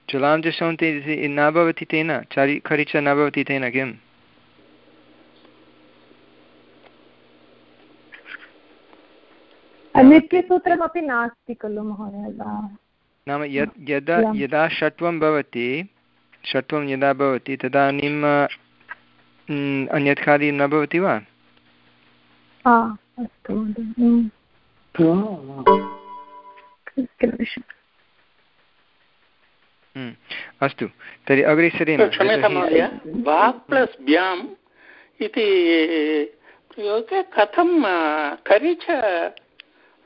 जलां जशोन्ति इति न भवति तेन? चरि खरिच न भवति तेन किम्? नित्यसूत्रमपि नास्ति खलु महोदय नाम यद् यदा यदा षट्वं भवति षट्वं यदा भवति तदानीं अन्यत् कार्यं न भवति वा? अस्तु तर्हि अग्रे सरेम क्षम्यतां महोदय वाक् प्लस् ब्याम् इति प्रयोगे कथं करि च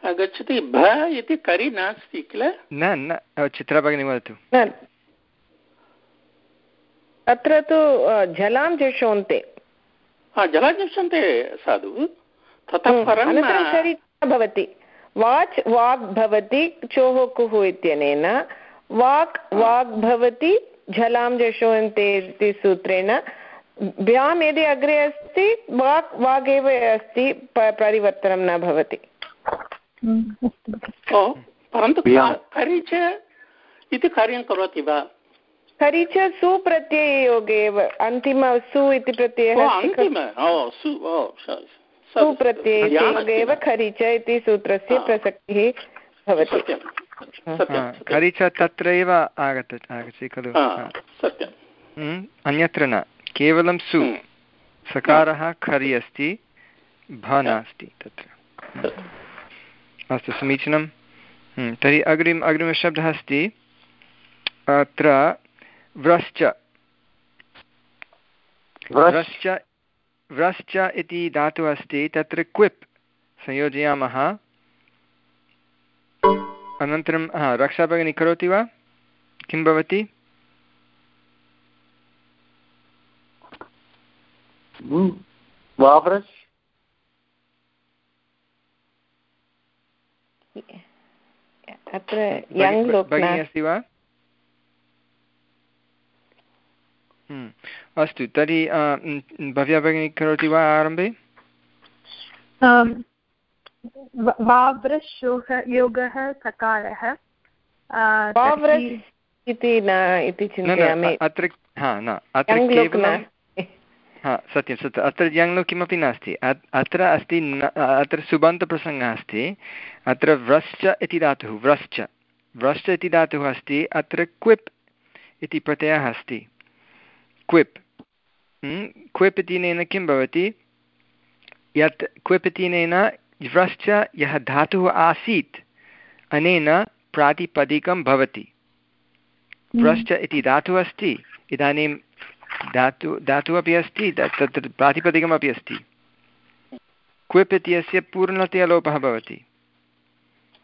गच्छति भ इति करि नास्ति किल? न न चित्रा भगिनी वदतु। अत्र तु जलां जषोन्ते। जलां जषन्ते साधु। ततः परं भवति। वाच् वाक् भवति चोः कुः इत्यनेन। वाक् वाक् भवति झलां जषोन्ते इति सूत्रेण। व्याम् यदि अग्रे अस्ति वाक् वाग् एव अस्ति परिवर्तनं न भवति। परन्तु करि इति कार्यं करोति वा? खरि च सुप्रत्यययोगे एव अन्तिम सु इति प्रत्ययः सुप्रत्यययोगे एव खरि च इति सूत्रस्य प्रसक्तिः भवति। खरि च तत्रैव आगत आगच्छति खलु। हम्म, अन्यत्र न। केवलं सु। हम्म। सकारः खरि अस्ति भ नास्ति तत्र। अस्तु समीचीनं। हम्म, तर्हि अग्रिम अग्रिमशब्दः अस्ति। अत्र व्रश्च। व्रश्च व्रश्च इति धातुः अस्ति तत्र क्विप् संयोजयामः। अनन्तरं हा रक्षाभगिनी करोति वा? किं भवति? वाव्रस् अत्र भगिनी अस्ति वा? अस्तु तर्हि भव्या भगिनी करोति वा आरम्भे? योगः सकारः। इति न इति चिन्तयामि। अत्र हा न अत्र केवलं हा सत्यं सत्यम् अत्र यङ् किमपि नास्ति। अत्र अस्ति अत्र सुबन्तप्रसङ्गः अस्ति। अत्र व्रश्च इति धातुः व्रश्च। व्रश्च इति धातुः अस्ति अत्र क्विप् इति प्रत्ययः अस्ति। क्विप् क्विप् इत्यनेन किं भवति यत् क्विप् इत्यनेन व्रश्च यः धातुः आसीत् अनेन प्रातिपदिकं भवति व्रश्च इति धातुः अस्ति इदानीं धातु धातुः अपि अस्ति तत्र प्रातिपदिकमपि अस्ति क्विप् इत्यस्य पूर्णतया लोपः भवति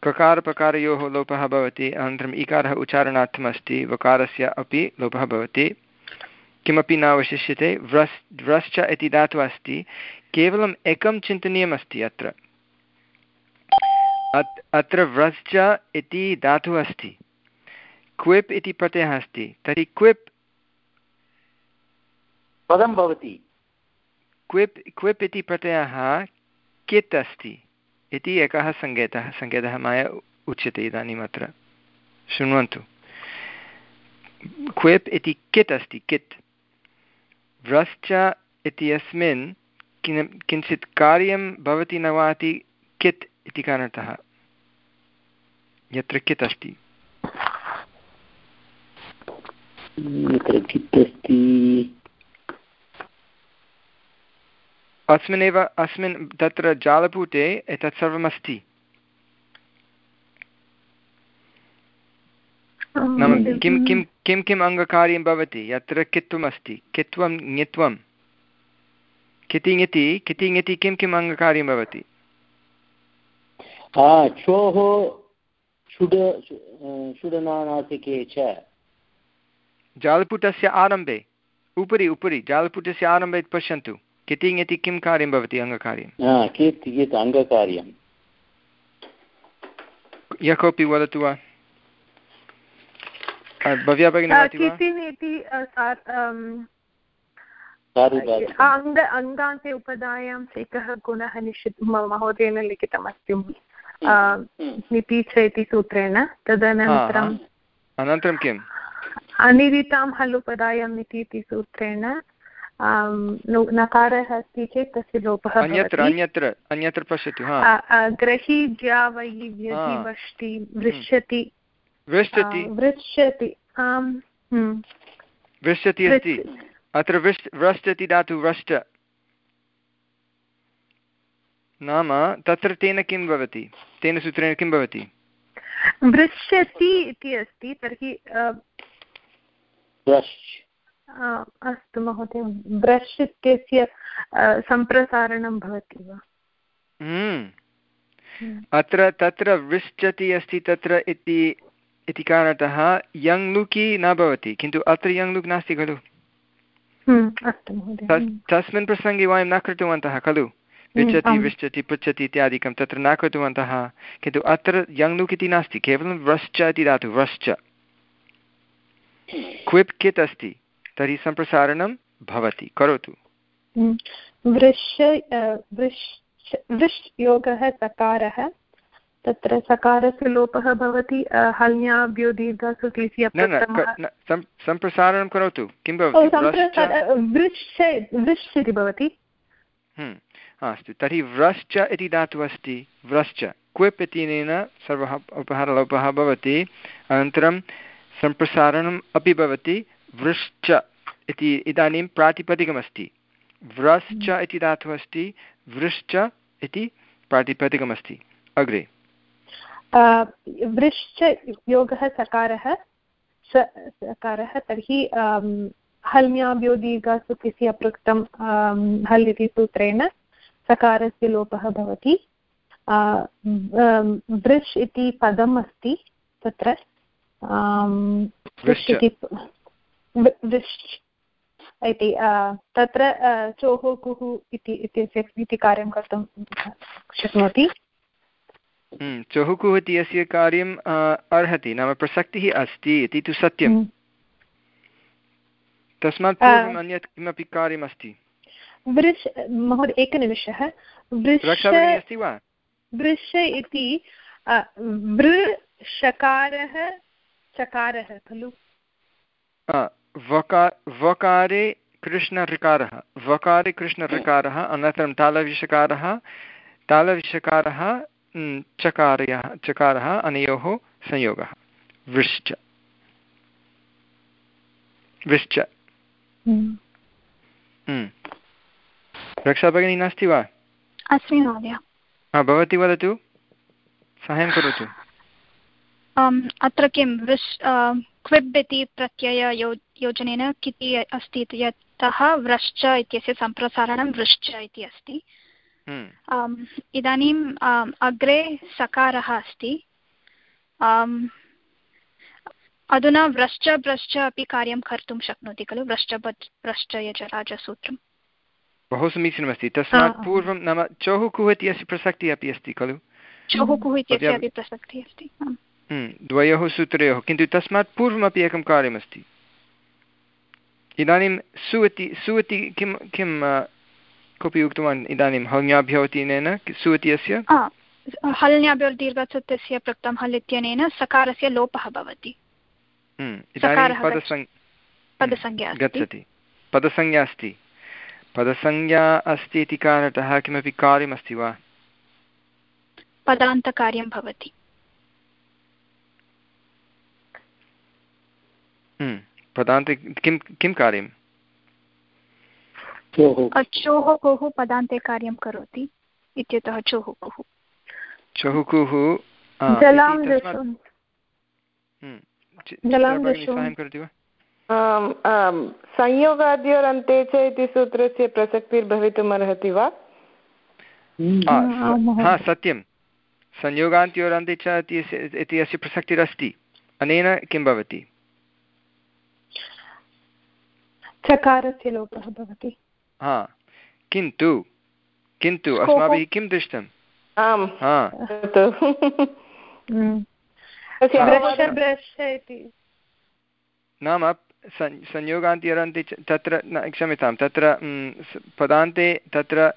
ककारप्रकारयोः लोपः भवति अनन्तरम् इकारः उच्चारणार्थमस्ति वकारस्य अपि लोपः भवति किमपि न अवशिष्यते व्रस् व्रश्च इति धातुः अस्ति केवलम् एकं चिन्तनीयमस्ति अत्र। अत्र व्रश्च इति धातुः अस्ति। क्विप् इति प्रत्ययः अस्ति। तर्हि क्विप् पदं भवति। क्विप् क्विप् इति प्रत्ययः कित् अस्ति इति एकः सङ्केतः सङ्केतः मया उच्यते इदानीम् अत्र। शृण्वन्तु। क्विप् इति कित् अस्ति? कित्? व्रश्च इत्यस्मिन् किं किञ्चित् कार्यं भवति न वा इति कित् इति कारणतः? यत्र कित् अस्ति? अस्मिन्नेव अस्मिन् तत्र जालपुटे एतत् सर्वमस्ति। नाम (laughs) किं किं किं किम् अङ्गकार्यं भवति? यत्र कित्वम् अस्ति कित्वं ङित्वं? किति ङिति? किति ङिति? किं किम् अङ्गकार्यं भवति? क्षोः शुडनासिके च। जालपुटस्य आरम्भे। उपरि उपरि जालपुटस्य आरम्भे पश्यन्तु। कितिङ् इति किं कार्यं भवति अङ्गकार्यं? कित् कित् अङ्गकार्यं यः कोऽपि वदतु वा? भव्या भगिनी अङ्ग अङ्गान्ते उपधायां एकः गुणः निश्चित महोदयेन लिखितमस्ति। निति इति सूत्रेण। तदनन्तरम् अनन्तरं किम्? अनिदितां हलुपदायम् इति सूत्रेण। नकारः अस्ति चेत् तस्य लोपः अन्यत्र अन्यत्र अन्यत्र पश्यतु ग्रही ज्यावै व्यतिवष्टि वृष्यति। आम् वृष्यति अस्ति। अत्र वृष् व्रष्टति धातु व्रष्ट नाम तत्र तेन किं भवति? तेन सूत्रेण किं भवति? वृष्यति इति अस्ति तर्हि अस्तु महोदय ब्रश् इत्यस्य सम्प्रसारणं भवति वा? हम्म। हम्म। अत्र तत्र वृश्चति अस्ति तत्र इति इति कारणतः यङ् लुकि न भवति किन्तु अत्र यङ् लुक् नास्ति खलु? हम्म, तस्मिन् प्रसङ्गे वयं न कृतवन्तः खलु? पृच्छति विच्छति पृच्छति इत्यादिकं तत्र न कृतवन्तः। किन्तु अत्र यङ् लुक् इति नास्ति केवलं व्रश्च इति दातु व्रश्च क्विप् कित् अस्ति? तर्हि सम्प्रसारणं भवति करोतु। वृश् वृश् योगः सकारः तत्र सकारस्य लोपः भवति हल्याभ्यो दीर्घासु सम्प्रसारणं करोतु। किं वृश्च इति भवति। हम्म, अस्तु। तर्हि व्रश्च इति धातुः अस्ति। व्रश्च। क्विप् इत्यनेन सर्वः उपहारलोपः भवति। अनन्तरं सम्प्रसारणम् अपि भवति। वृश्च इति इदानीं प्रातिपदिकमस्ति। व्रश्च इति धातुः अस्ति। वृश्च इति प्रातिपदिकमस्ति। अग्रे। वृश्च योगः सकारः सकारः तर्हि हल्म्याभ्यो दीर्घासु किसि अपृक्तं हल् इति सूत्रेण सकारस्य लोपः भवति। वृष् इति पदम् अस्ति तत्र। वृष् इति इति तत्र चोः कुः इति इत्यस्य इति कार्यं कर्तुं शक्नोति। चहुकुः इति अस्य कार्यम् अर्हति नाम प्रसक्तिः अस्ति इति तु सत्यं। हम्म। तस्मात् पूर्वम् अन्यत् किमपि कार्यमस्ति? वृष महोदय एकनिमिषः। अस्ति वा? वृष इति वृषकारः चकारः खलु? वकारे कृष्णऋकारः। वकारे कृष्णऋकारः अनन्तरं तालविषकारः तालविषकारः चकारयः चकारः अनयोः संयोगः। वृश्च। वृश्च। हम्म। रक्षा भगिनी नास्ति वा? अस्मि महोदय। भवती वदतु। साहाय्यं करोतु। अत्र किं? वृश् क्विब् इति प्रत्यय योजनेन किति अस्ति यतः व्रश्च इत्यस्य सम्प्रसारणं वृश्च इति अस्ति। इदानीम् अग्रे सकारः अस्ति. अधुना व्रश्च भ्रश्च अपि कार्यं कर्तुं शक्नोति खलु. व्रश्च भ्रश्च यजराजसूत्रं बहु समीचीनमस्ति. तस्मात् पूर्वं नाम चौहुकुः इत्यस्य प्रसक्तिः अपि अस्ति खलु? चौहुकुः इत्यस्य अपि प्रसक्तिः अस्ति. हम्म, द्वयोः सूत्रयोः. किन्तु तस्मात् पूर्वमपि एकं कार्यमस्ति. इदानीं सु इति सु इति किं किं कोऽपि उक्तवान् इदानीं हल्ङ्याभ्यो इत्यनेन सु इत्यस्य हल्ङ्याभ्यो दीर्घसूत्रस्य पृक्तं हल् इत्यनेन सकारस्य लोपः भवति। हम्म, गच्छति। पदसंज्ञा अस्ति। पदसंज्ञा अस्ति इति कारणतः किमपि कार्यमस्ति वा? पदान्तकार्यं भवति। हम्म, पदान्ते किं किं कार्यं चोः कोः पदान्ते कार्यं करोति इत्यतः चोः कुः। चहुकुः संयोगाद्योरन्ते च इति सूत्रस्य प्रसक्तिर्भवितुम् अर्हति वा हा सत्यं। संयोगान्त्योरन्ते च इति अस्य प्रसक्तिरस्ति। अनेन किं भवति? चकारस्य लोपः भवति। हा। किन्तु किन्तु अस्माभिः किं दृष्टम्? आम्। नाम संयोगान्त्यरन्ति तत्र न क्षम्यतां तत्र पदान्ते तत्र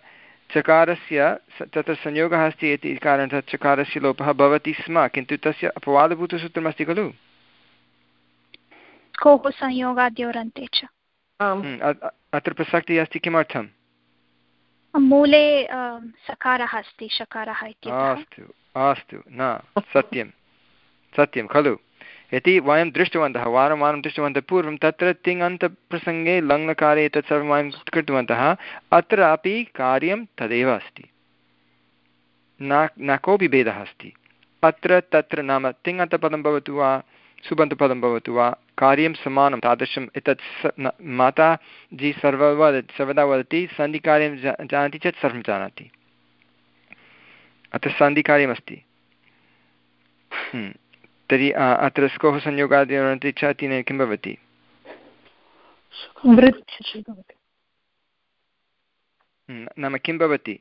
चकारस्य तत्र संयोगः अस्ति इति कारणतः चकारस्य लोपः भवति स्म किन्तु तस्य अपवादभूतसूत्रमस्ति खलु? कोः संयोगाद्योरन्ते च? अत्र प्रसक्तिः अस्ति किमर्थम्? मूले सकारः अस्ति शकारः अस्तु अस्तु न सत्यं सत्यं खलु। यदि वयं दृष्टवन्तः वारं वारं दृष्टवन्तः पूर्वं तत्र तिङन्तप्रसङ्गे लग्नकारे एतत् सर्वं वयं कृतवन्तः अत्र अपि कार्यं तदेव अस्ति। न न कोऽपि भेदः अस्ति। अत्र तत्र नाम तिङन्तपदं भवतु वा सुबन्तपदं भवतु वा? कार्यं समानं तादृशम् एतत् माता जी सर्व वदति सर्वदा वदति सन्धिकार्यं जा जानाति चेत् सर्वं जानाति। अत्र सन्धिकार्यमस्ति। हम्म। तर्हि अत्र स्कोः संयोगादिति च तेन किं भवति? हम्म, नाम किं भवति?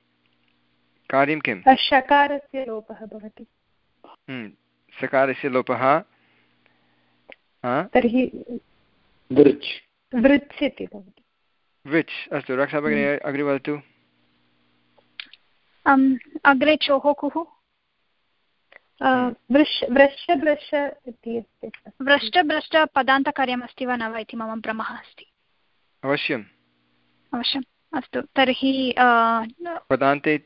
कार्यं किं सकारस्य लोपः भवति हम्म, सकारस्य लोपः तर्हि वृच् वृच् इति भवति। वृच् अस्तु रक्षा भगिनी हम्म। अग्रे वदतु। अग्रे चोः कुः वृष्ट इति अस्ति। वा न वा इति मम भ्रमः अस्ति। अवश्यम्। अवश्यम्। अस्तु तर्हि पदान्ते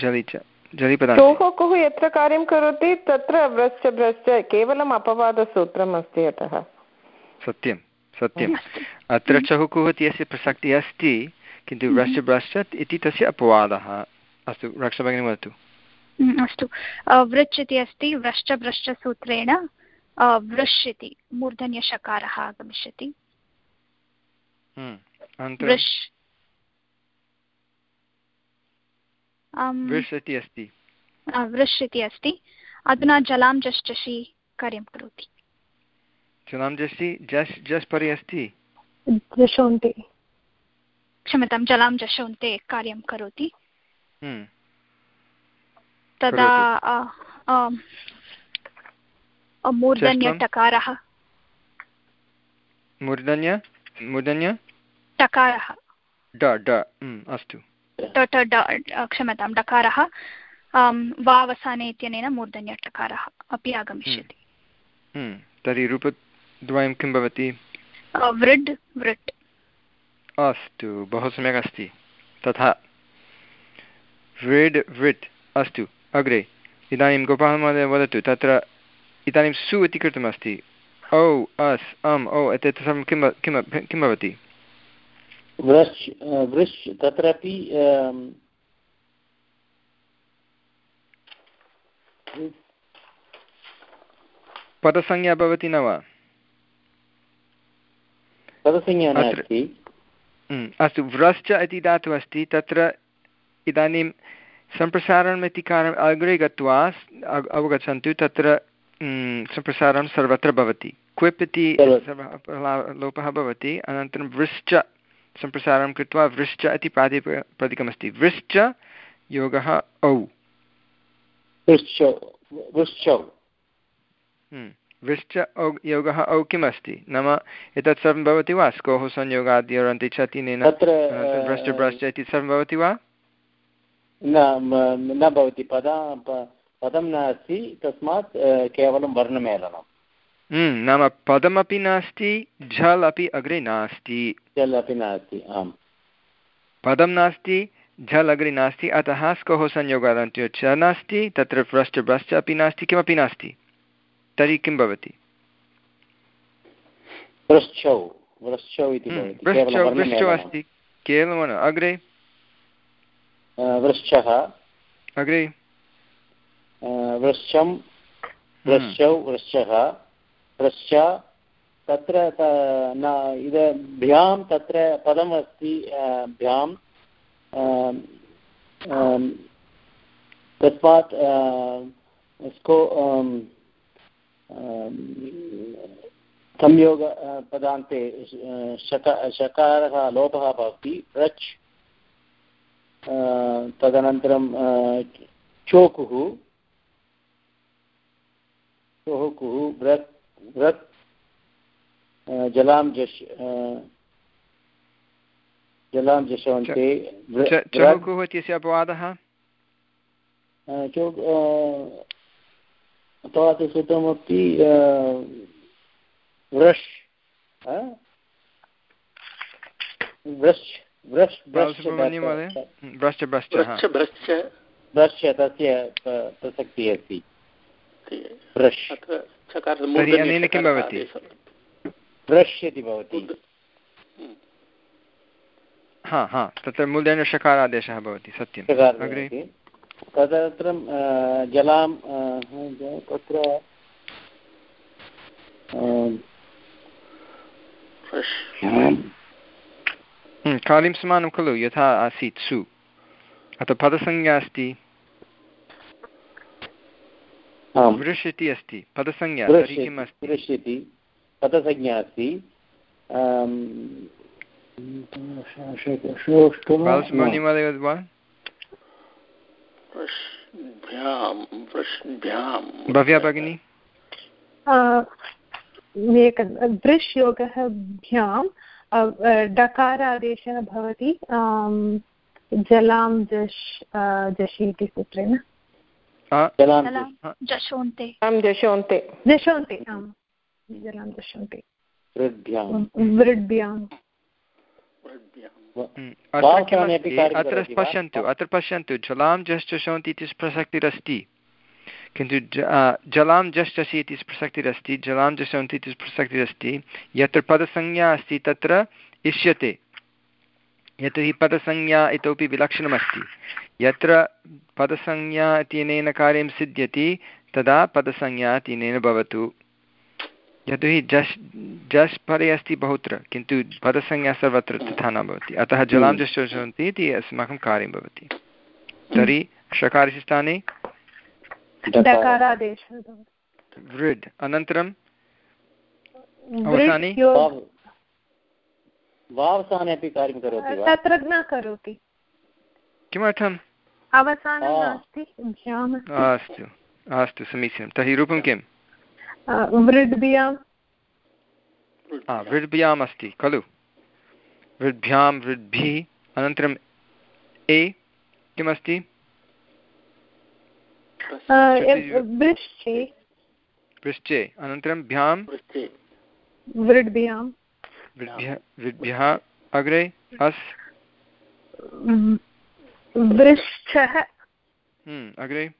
जलि च चोः कुः यत्र कार्यं करोति तत्र व्रश्च भ्रश्च केवलम् अपवादसूत्रम् अस्ति अतः। सत्यं सत्यम् (laughs) अत्र चहुकुः इत्यस्य प्रसक्तिः अस्ति किन्तु व्रश्च भ्रश्च इति तस्य अपवादः। अस्तु रक्षभगिनी वदतु। अस्तु। वृच् इति अस्ति व्रश्च भ्रश्च सूत्रेण वृष् इति मूर्धन्यषकारः आगमिष्यति। वृष् वृष् इति अस्ति। वृष् इति अस्ति। अधुना जलां जश्चषि कार्यं करोति। जलां जषि जस् जस् परि अस्ति? जशोन्ते। क्षम्यतां जलां जशोन्ते कार्यं करोति। हम्म। तदा मूर्धन्यटकारः मूर्धन्य? मूर्धन्य? टकारः। ड ड हम्म, अस्तु। क्षम्यतां डकारः वावसाने इत्यनेन मूर्धन्यटकारः अपि आगमिष्यति। हम्म। हम्म। तर्हि रूपद्वयं किं भवति? वृड् वृट्। अस्तु बहु सम्यक् अस्ति। तथा वृड् वृट् अस्तु अग्रे। इदानीं गोपालमहोदय वदतु तत्र इदानीं सु इति कृतमस्ति। औ अस् अम् औ एतत् सर्वं किं किं किं भवति? वृश् वृश् तत्रापि पदसंज्ञा भवति न वा? पदसंज्ञा नास्ति। अस्तु व्रश्च इति धातुः अस्ति तत्र इदानीं सम्प्रसारणम् इति कारणम् अग्रे गत्वा अवगच्छन्तु तत्र सम्प्रसारणं सर्वत्र भवति। क्विप् इति लोपः भवति अनन्तरं वृश्च सम्प्रसारणं कृत्वा वृश्च इति प्रातिपदिकमस्ति वृश्च योगः औ। वृश्च औ। योगः औ किम् अस्ति नाम एतत् सर्वं भवति वा? स्कोः संयोगाद्योरन्ति च तिनेन भ्रश्च भ्रश्च इति सर्वं भवति वा? न भवति। पदा पदं नास्ति। तस्मात् केवलं वर्णमेलनम्। हम्म, नाम पदमपि नास्ति झल् अपि अग्रे नास्ति। झल् अपि नास्ति आम्। पदं नास्ति झल् अग्रे नास्ति अतः स्कोः संयोगादन्त्यो च नास्ति तत्र भ्रश्च अपि नास्ति किमपि नास्ति। तर्हि किं भवति? वृश्चौ हम्म, अस्ति। केवलम् अग्रे? वृक्षः अग्रे? वृक्षं वृक्षौ वृक्षः पश्च तत्र न इद भ्यां तत्र पदमस्ति भ्यां तस्मात् स्को संयोग पदान्ते शक, शकारः, लोपः भवति, रच् तदनन्तरं चोकुः चोकुः ब्रत् वृत् जलां जश् जलां जशवन्ते चहुकुः इत्यस्य अपवादः? अपवादसूत्रमपि वृष् वृष् वृष् ब्रश्च तस्य प्रसक्तिः अस्ति। किं भवति? ब्रश् भवति। हा हा तत्र मूल्येन षकारादेशः भवति सत्यम्। अग्रे? तदनन्तरं जलां तत्र कार्यं समानं खलु यथा आसीत् सु। अत्र पदसंज्ञा अस्ति। वृष् इति अस्ति पदसंज्ञा तर्हि किम् अस्ति वृष् पदसंज्ञा अस्ति। भव्या भगिनी। योगः भ्यां। डकारादेशः भवति। जलां जश् जषि इति सूत्रेण। जशोन्ते जशोन्ते जशोन्ते आम् जलां जशन्ति वृड्भ्यां अत्र पश्यन्तु अत्र पश्यन्तु। जलां जश्चशन्ति इति प्रसक्तिरस्ति। किन्तु जलां जश्चसि इति प्रसक्तिरस्ति। जलां जशन्ति इति प्रसक्तिरस्ति। यत्र पदसंज्ञा अस्ति तत्र इष्यते। यतोहि पदसंज्ञा इतोपि विलक्षणमस्ति। यत्र पदसंज्ञा इत्यनेन कार्यं सिद्ध्यति तदा पदसंज्ञा इत्यनेन भवतु। यतोहि जश् जश् परे अस्ति बहुत्र किन्तु पदसंज्ञा सर्वत्र तथा न भवति। अतः जलां। जश् सन्ति इति अस्माकं कार्यं भवति। तर्हि षकारस्य स्थाने वृड् अनन्तरं? अवसाने? तत्र न करोति। किमर्थम्? अस्तु अस्तु समीचीनं। तर्हि रूपं किम्? वृड्भ्यां वृड्भ्याम् अस्ति खलु। वृद्भ्यां वृद्भिः अनन्तरम् ए किमस्ति? पृष्ठे अनन्तरं भ्यां। वृड्भ्यां वृद्भ्यः अग्रे अस्। वृक्षः हम्म, अग्रे।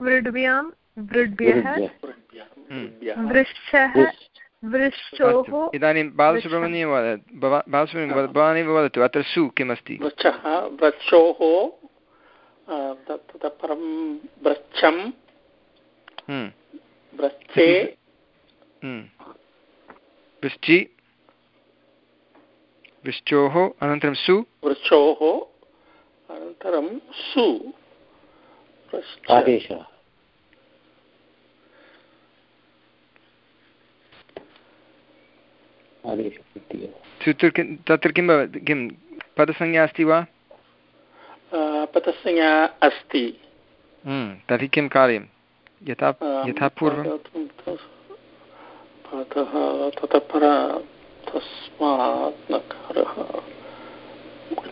वृड्भ्यां वृड्भ्यः वृक्षः वृक्षोः इदानीं बालसुब्रह्मण्यं वदत् बालसुब्रह्मण्यं भवानेव वदतु अत्र सु किमस्ति वृक्षः वृक्षोः ततः परं वृक्षं। हम्म। वृक्षे। हम्म। वृश्चि वृश्चोः अनन्तरं सु। वृक्षोः अनन्तरं सु आदेशः। तत्र किं भवति किं पदसंज्ञा अस्ति वा? पदसंज्ञा अस्ति। हम्म, तर्हि किं कार्यं? यथा यथा पूर्वं ततः पर तस्मात् नकारः।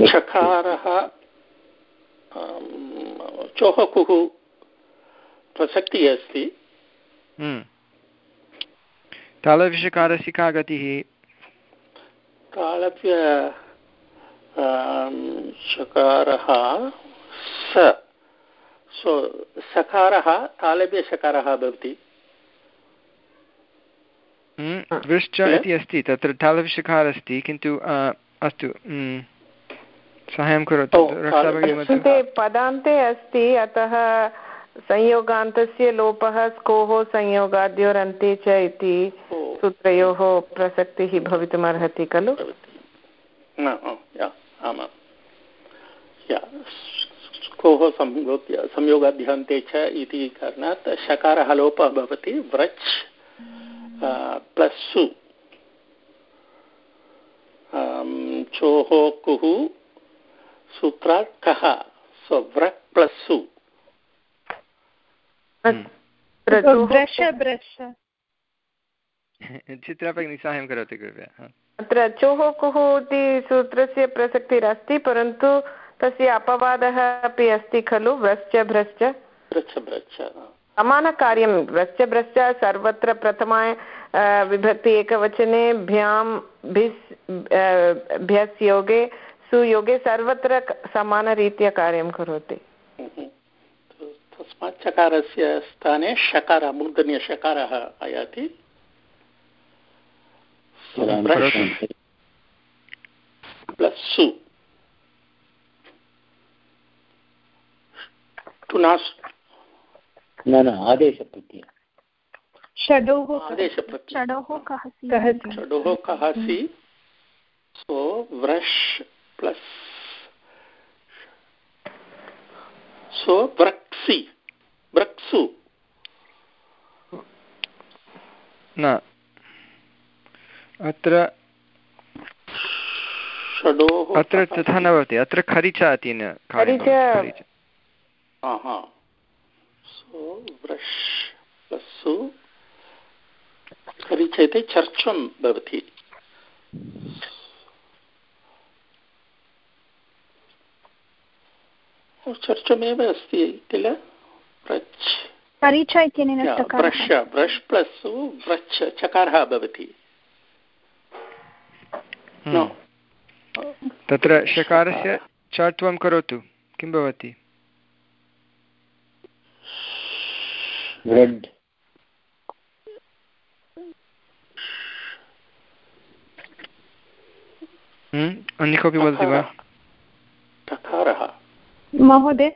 चकारः चोहकुः प्रसक्तिः अस्ति। हम्म। तालविषकारस्य का गतिः तालव्य शकारः स। सो सकारः तालव्यशकारः भवति। वृश्च इति अस्ति तत्र तालव्यशकारः अस्ति किन्तु अस्तु साहाय्यं करोतु पदान्ते अस्ति अतः संयोगान्तस्य लोपः स्कोः संयोगाद्योरन्ते च इति सूत्रयोः प्रसक्तिः भवितुमर्हति खलु? स्कोः संयोगाद्यन्ते च इति कारणात् शकारः लोपः भवति व्रच् प्लस् सु चोः कुः सूत्रात् कः? सो। व्रक् प्लस् सु (laughs) चित्रापग्नि साहाय्यं करोति कृपया अत्र चोः कुः इति सूत्रस्य प्रसक्तिरस्ति परन्तु तस्य अपवादः अपि अस्ति खलु व्रश्च भ्रश्च। समानकार्यं व्रश्च भ्रश्च सर्वत्र प्रथमा विभक्ति एकवचने भ्यां भिस् भ्यस् योगे सुयोगे सर्वत्र समानरीत्या कार्यं करोति। तस्मात् चकारस्य स्थाने शकारः मूर्धन्यशकारः आयाति। प्लस् सु। न न आदेशप्रत्ययः। षडोः कहसि सो व्रश् प्लस् सो व्रक्सि व्रक्सु न अत्र अत्र तथा न भवति अत्र खरिच इति न खरिच। इति चर्चं भवति चर्चमेव अस्ति किल? परीच इत्यनेन ब्रश् ब्रश् प्लस् व्रच् चकारः भवति। हम्म। तत्र शकारस्य चत्वं करोतु। किं भवति? हम्म, अन्य कोऽपि वदति वा? महोदय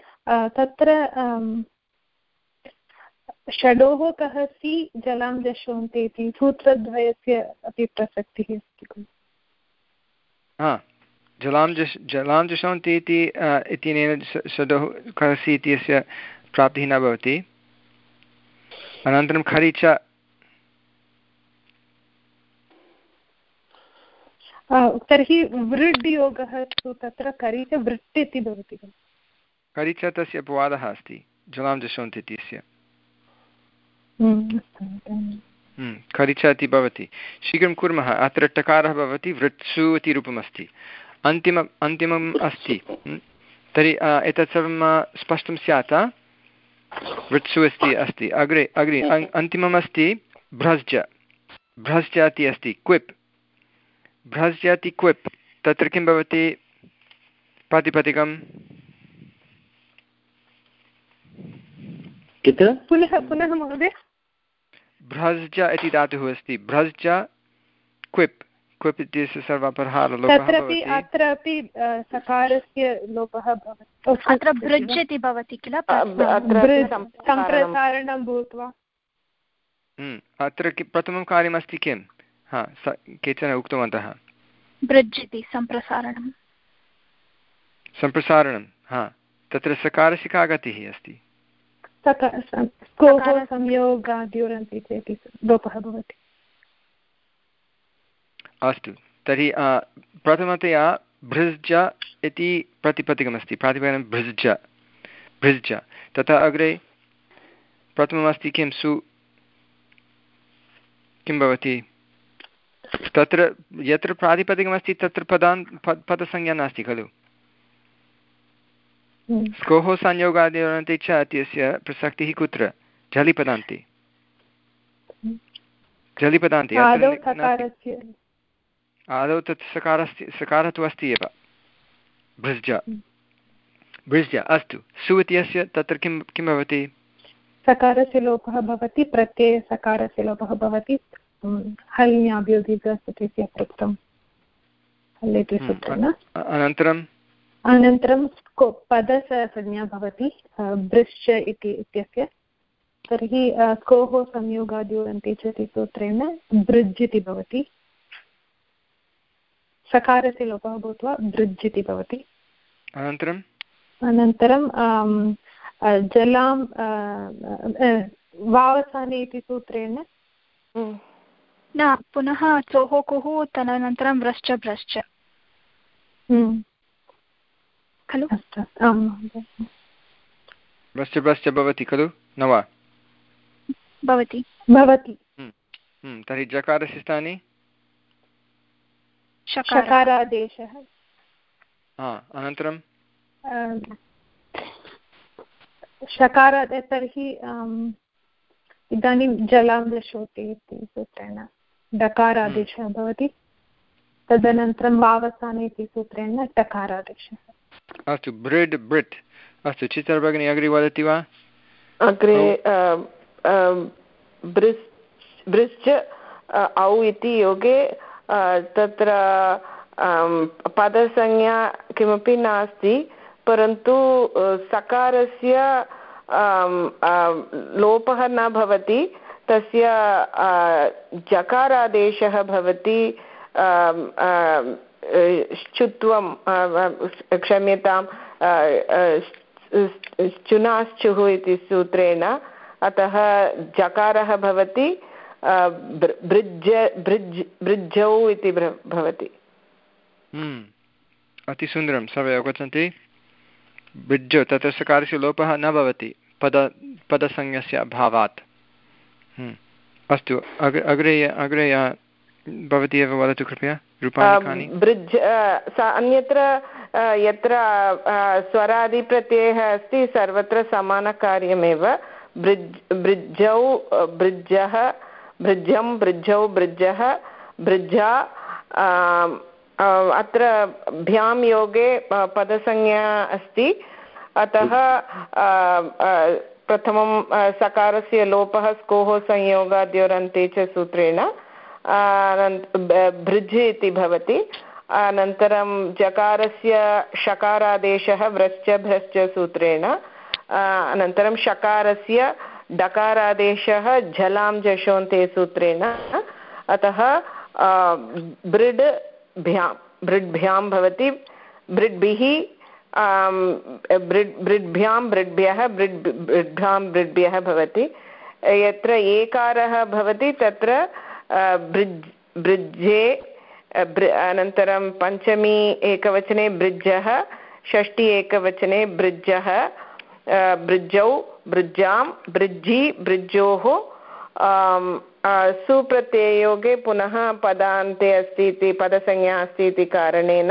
तत्र षडोः कः सि जलां जशोन्ति इति सूत्रद्वयस्य अपि प्रसक्तिः अस्ति खलु। हा जलां जश् जलां जशोन्ति इति इत्यनेन षडोः कः सि इत्यस्य प्राप्तिः न भवति। अनन्तरं खरि च। तर्हि वृड् योगः तु तत्र करि च वृट् इति भवति खलु। करि च तस्य अपवादः अस्ति। जलां जशोन्ति इत्यस्य खरिच इति भवति। शीघ्रं कुर्मः। अत्र टकारः भवति वृत्सु इति रूपमस्ति अन्तिम अन्तिमम् अस्ति। तर्हि एतत् सर्वं स्पष्टं स्यात् वृत्सु अस्ति अस्ति। अग्रे अग्रे अन्तिमम् अस्ति भ्रज्ज भ्रज्ज इति अस्ति क्विप्। भ्रज्ज इति क्विप्। तत्र किं भवति? प्रातिपदिकं पुनः पुनः महोदय। भ्रज्ज इति धातुः अस्ति। भ्रज्ज क्विप्। क्विप् इत्यस्य सर्वापरहारलोपः अत्रापि सकारस्य लोपः भवति। अत्र भृज् इति भवति किल? सम्प्रसारणं भूत्वा। हम्म, अत्र प्रथमं कार्यमस्ति किं हा केचन उक्तवन्तः। भृज् इति सम्प्रसारणं सम्प्रसारणं हा। तत्र सकारस्य का गतिः अस्ति। स्कोः संयोगाद्योरन्ति चेत् लोपः भवति अस्तु। तर्हि प्रथमतया भृज्ज इति प्रतिपदिकमस्ति प्रातिपदिकं भृज्ज भृज्ज तथा अग्रे प्रथममस्ति किं? सु किं भवति? तत्र यत्र प्रातिपदिकमस्ति तत्र पदान् पदसंज्ञा नास्ति खलु? स्कोः संयोगादिरन्ते च इत्यस्य प्रसक्तिः कुत्र झलिपदान्ते झलिपदान्ते आदौ तत् सकारस्य सकारः तु अस्ति एव भृज्ज भृज्ज अस्तु सु इत्यस्य तत्र किं किं भवति सकारस्य लोपः भवति प्रत्यये सकारस्य लोपः भवति हल्न्याभ्योदीर्घस्य प्रकृतं अनन्तरं अनन्तरं पदसंज्ञा भवति बृश्च इति इत्यस्य। तर्हि कोः संयोगाद्योरन्ते च इति सूत्रेण बृज् इति भवति। सकारस्य लोपः भूत्वा बृज् इति भवति। अनन्तरम् अनन्तरं जलां वावसाने इति सूत्रेण। न पुनः चोः कुः तदनन्तरं व्रश्च भ्रश्च। खलु? भवति खलु? न वा? भवति। भवति। हम्म, हम्म, तर्हि जकारस्य स्थाने? शकारादेशः। अनन्तरं? शकारात् तर्हि इदानीं जलां दशोति इति सूत्रेण डकारादेशः भवति। तदनन्तरं वावसाने इति सूत्रेण टकारादेशः अस्तु ब्रिड् ब्रिट् अस्तु चित्रभगिनी अग्रे वदति वा? अग्रे ब्रिश्च औ इति योगे तत्र पदसंज्ञा किमपि नास्ति परन्तु सकारस्य लोपः न भवति तस्य जकारादेशः भवति श्चुत्वं क्षम्यतां चुनाश्चुः इति सूत्रेण अतः जकारः भवति बृज् बृज् बृज्जौ इति भवति अतिसुन्दरं सर्वे अवगच्छन्ति बृज्जौ तत्र सकारस्य लोपः न भवति पद पदसंज्ञस्य अभावात् अस्तु अग्रे अग्रे अग्रे भवती एव वदतु कृपया रूपाणि ब्रिड्ज् अन्यत्र यत्र स्वरादिप्रत्ययः अस्ति सर्वत्र समानकार्यमेव। बृज् बृज्जौ बृज्जः बृज्जं बृज्जौ बृज्जः बृज्जा अत्र भ्यां योगे पदसंज्ञा अस्ति। अतः प्रथमं सकारस्य लोपः स्कोः संयोगाद्योरन्ते च सूत्रेण। भृज् इति भवति। अनन्तरं जकारस्य शकारादेशः, व्रश्च, भ्रश्च सूत्रेण। अनन्तरं शकारस्य डकारादेशः, झलां जशोन्ते सूत्रेण। अतः ब्रिड् भ्यां ब्रिड्भ्यां भवति। ब्रिड्भिः ब्रिड् ब्रिड्भ्यां ब्रिड्भ्यः ब्रिड् ब्रिड्भ्यां ब्रिड्भ्यः भवति। यत्र एकारः भवति, तत्र ब्रिड् ब्रिड्जे अनन्तरं पञ्चमी एकवचने बृज्जः षष्टि एकवचने बृज्जः बृज्जौ बृज्जां बृज्जि बृज्जोः सुप्रत्ययोगे पुनः पदान्ते अस्ति इति, पदसंज्ञा अस्ति इति कारणेन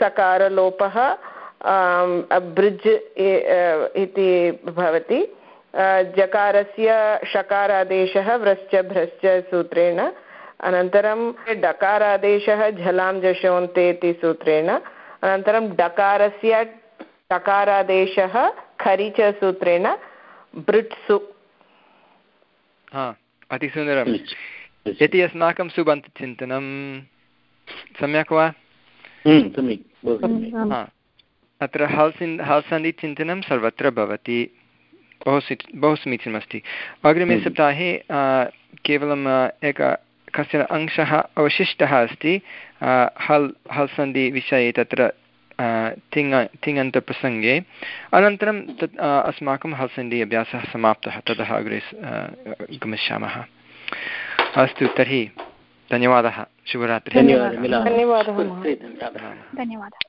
सकारलोपः बृज् इति भवति। जकारस्य शकारादेशः व्रश्च भ्रश्च सूत्रेण अनन्तरं डकारादेशः झलां जशोन्ते इति सूत्रेण अनन्तरं डकारस्य टकारादेशः खरि च सूत्रेण बृट्सु हा अतिसुन्दरम् इति अस्माकं सुबन्तचिन्तनं सम्यक् वा? अत्र हल्सिन् हल्सन्धिचिन्तनं सर्वत्र भवति। बहु बहु समीचीनमस्ति अग्रिमे सप्ताहे केवलम् एक कश्चन अंशः अवशिष्टः अस्ति। हल् हल्सन्धिविषये तत्र तिङ् तिङन्तप्रसङ्गे। अनन्तरं तत् अस्माकं हल्सन्धि अभ्यासः समाप्तः। ततः अग्रे गमिष्यामः। अस्तु तर्हि धन्यवादः। शुभरात्रिः। धन्यवादः। धन्यवादः।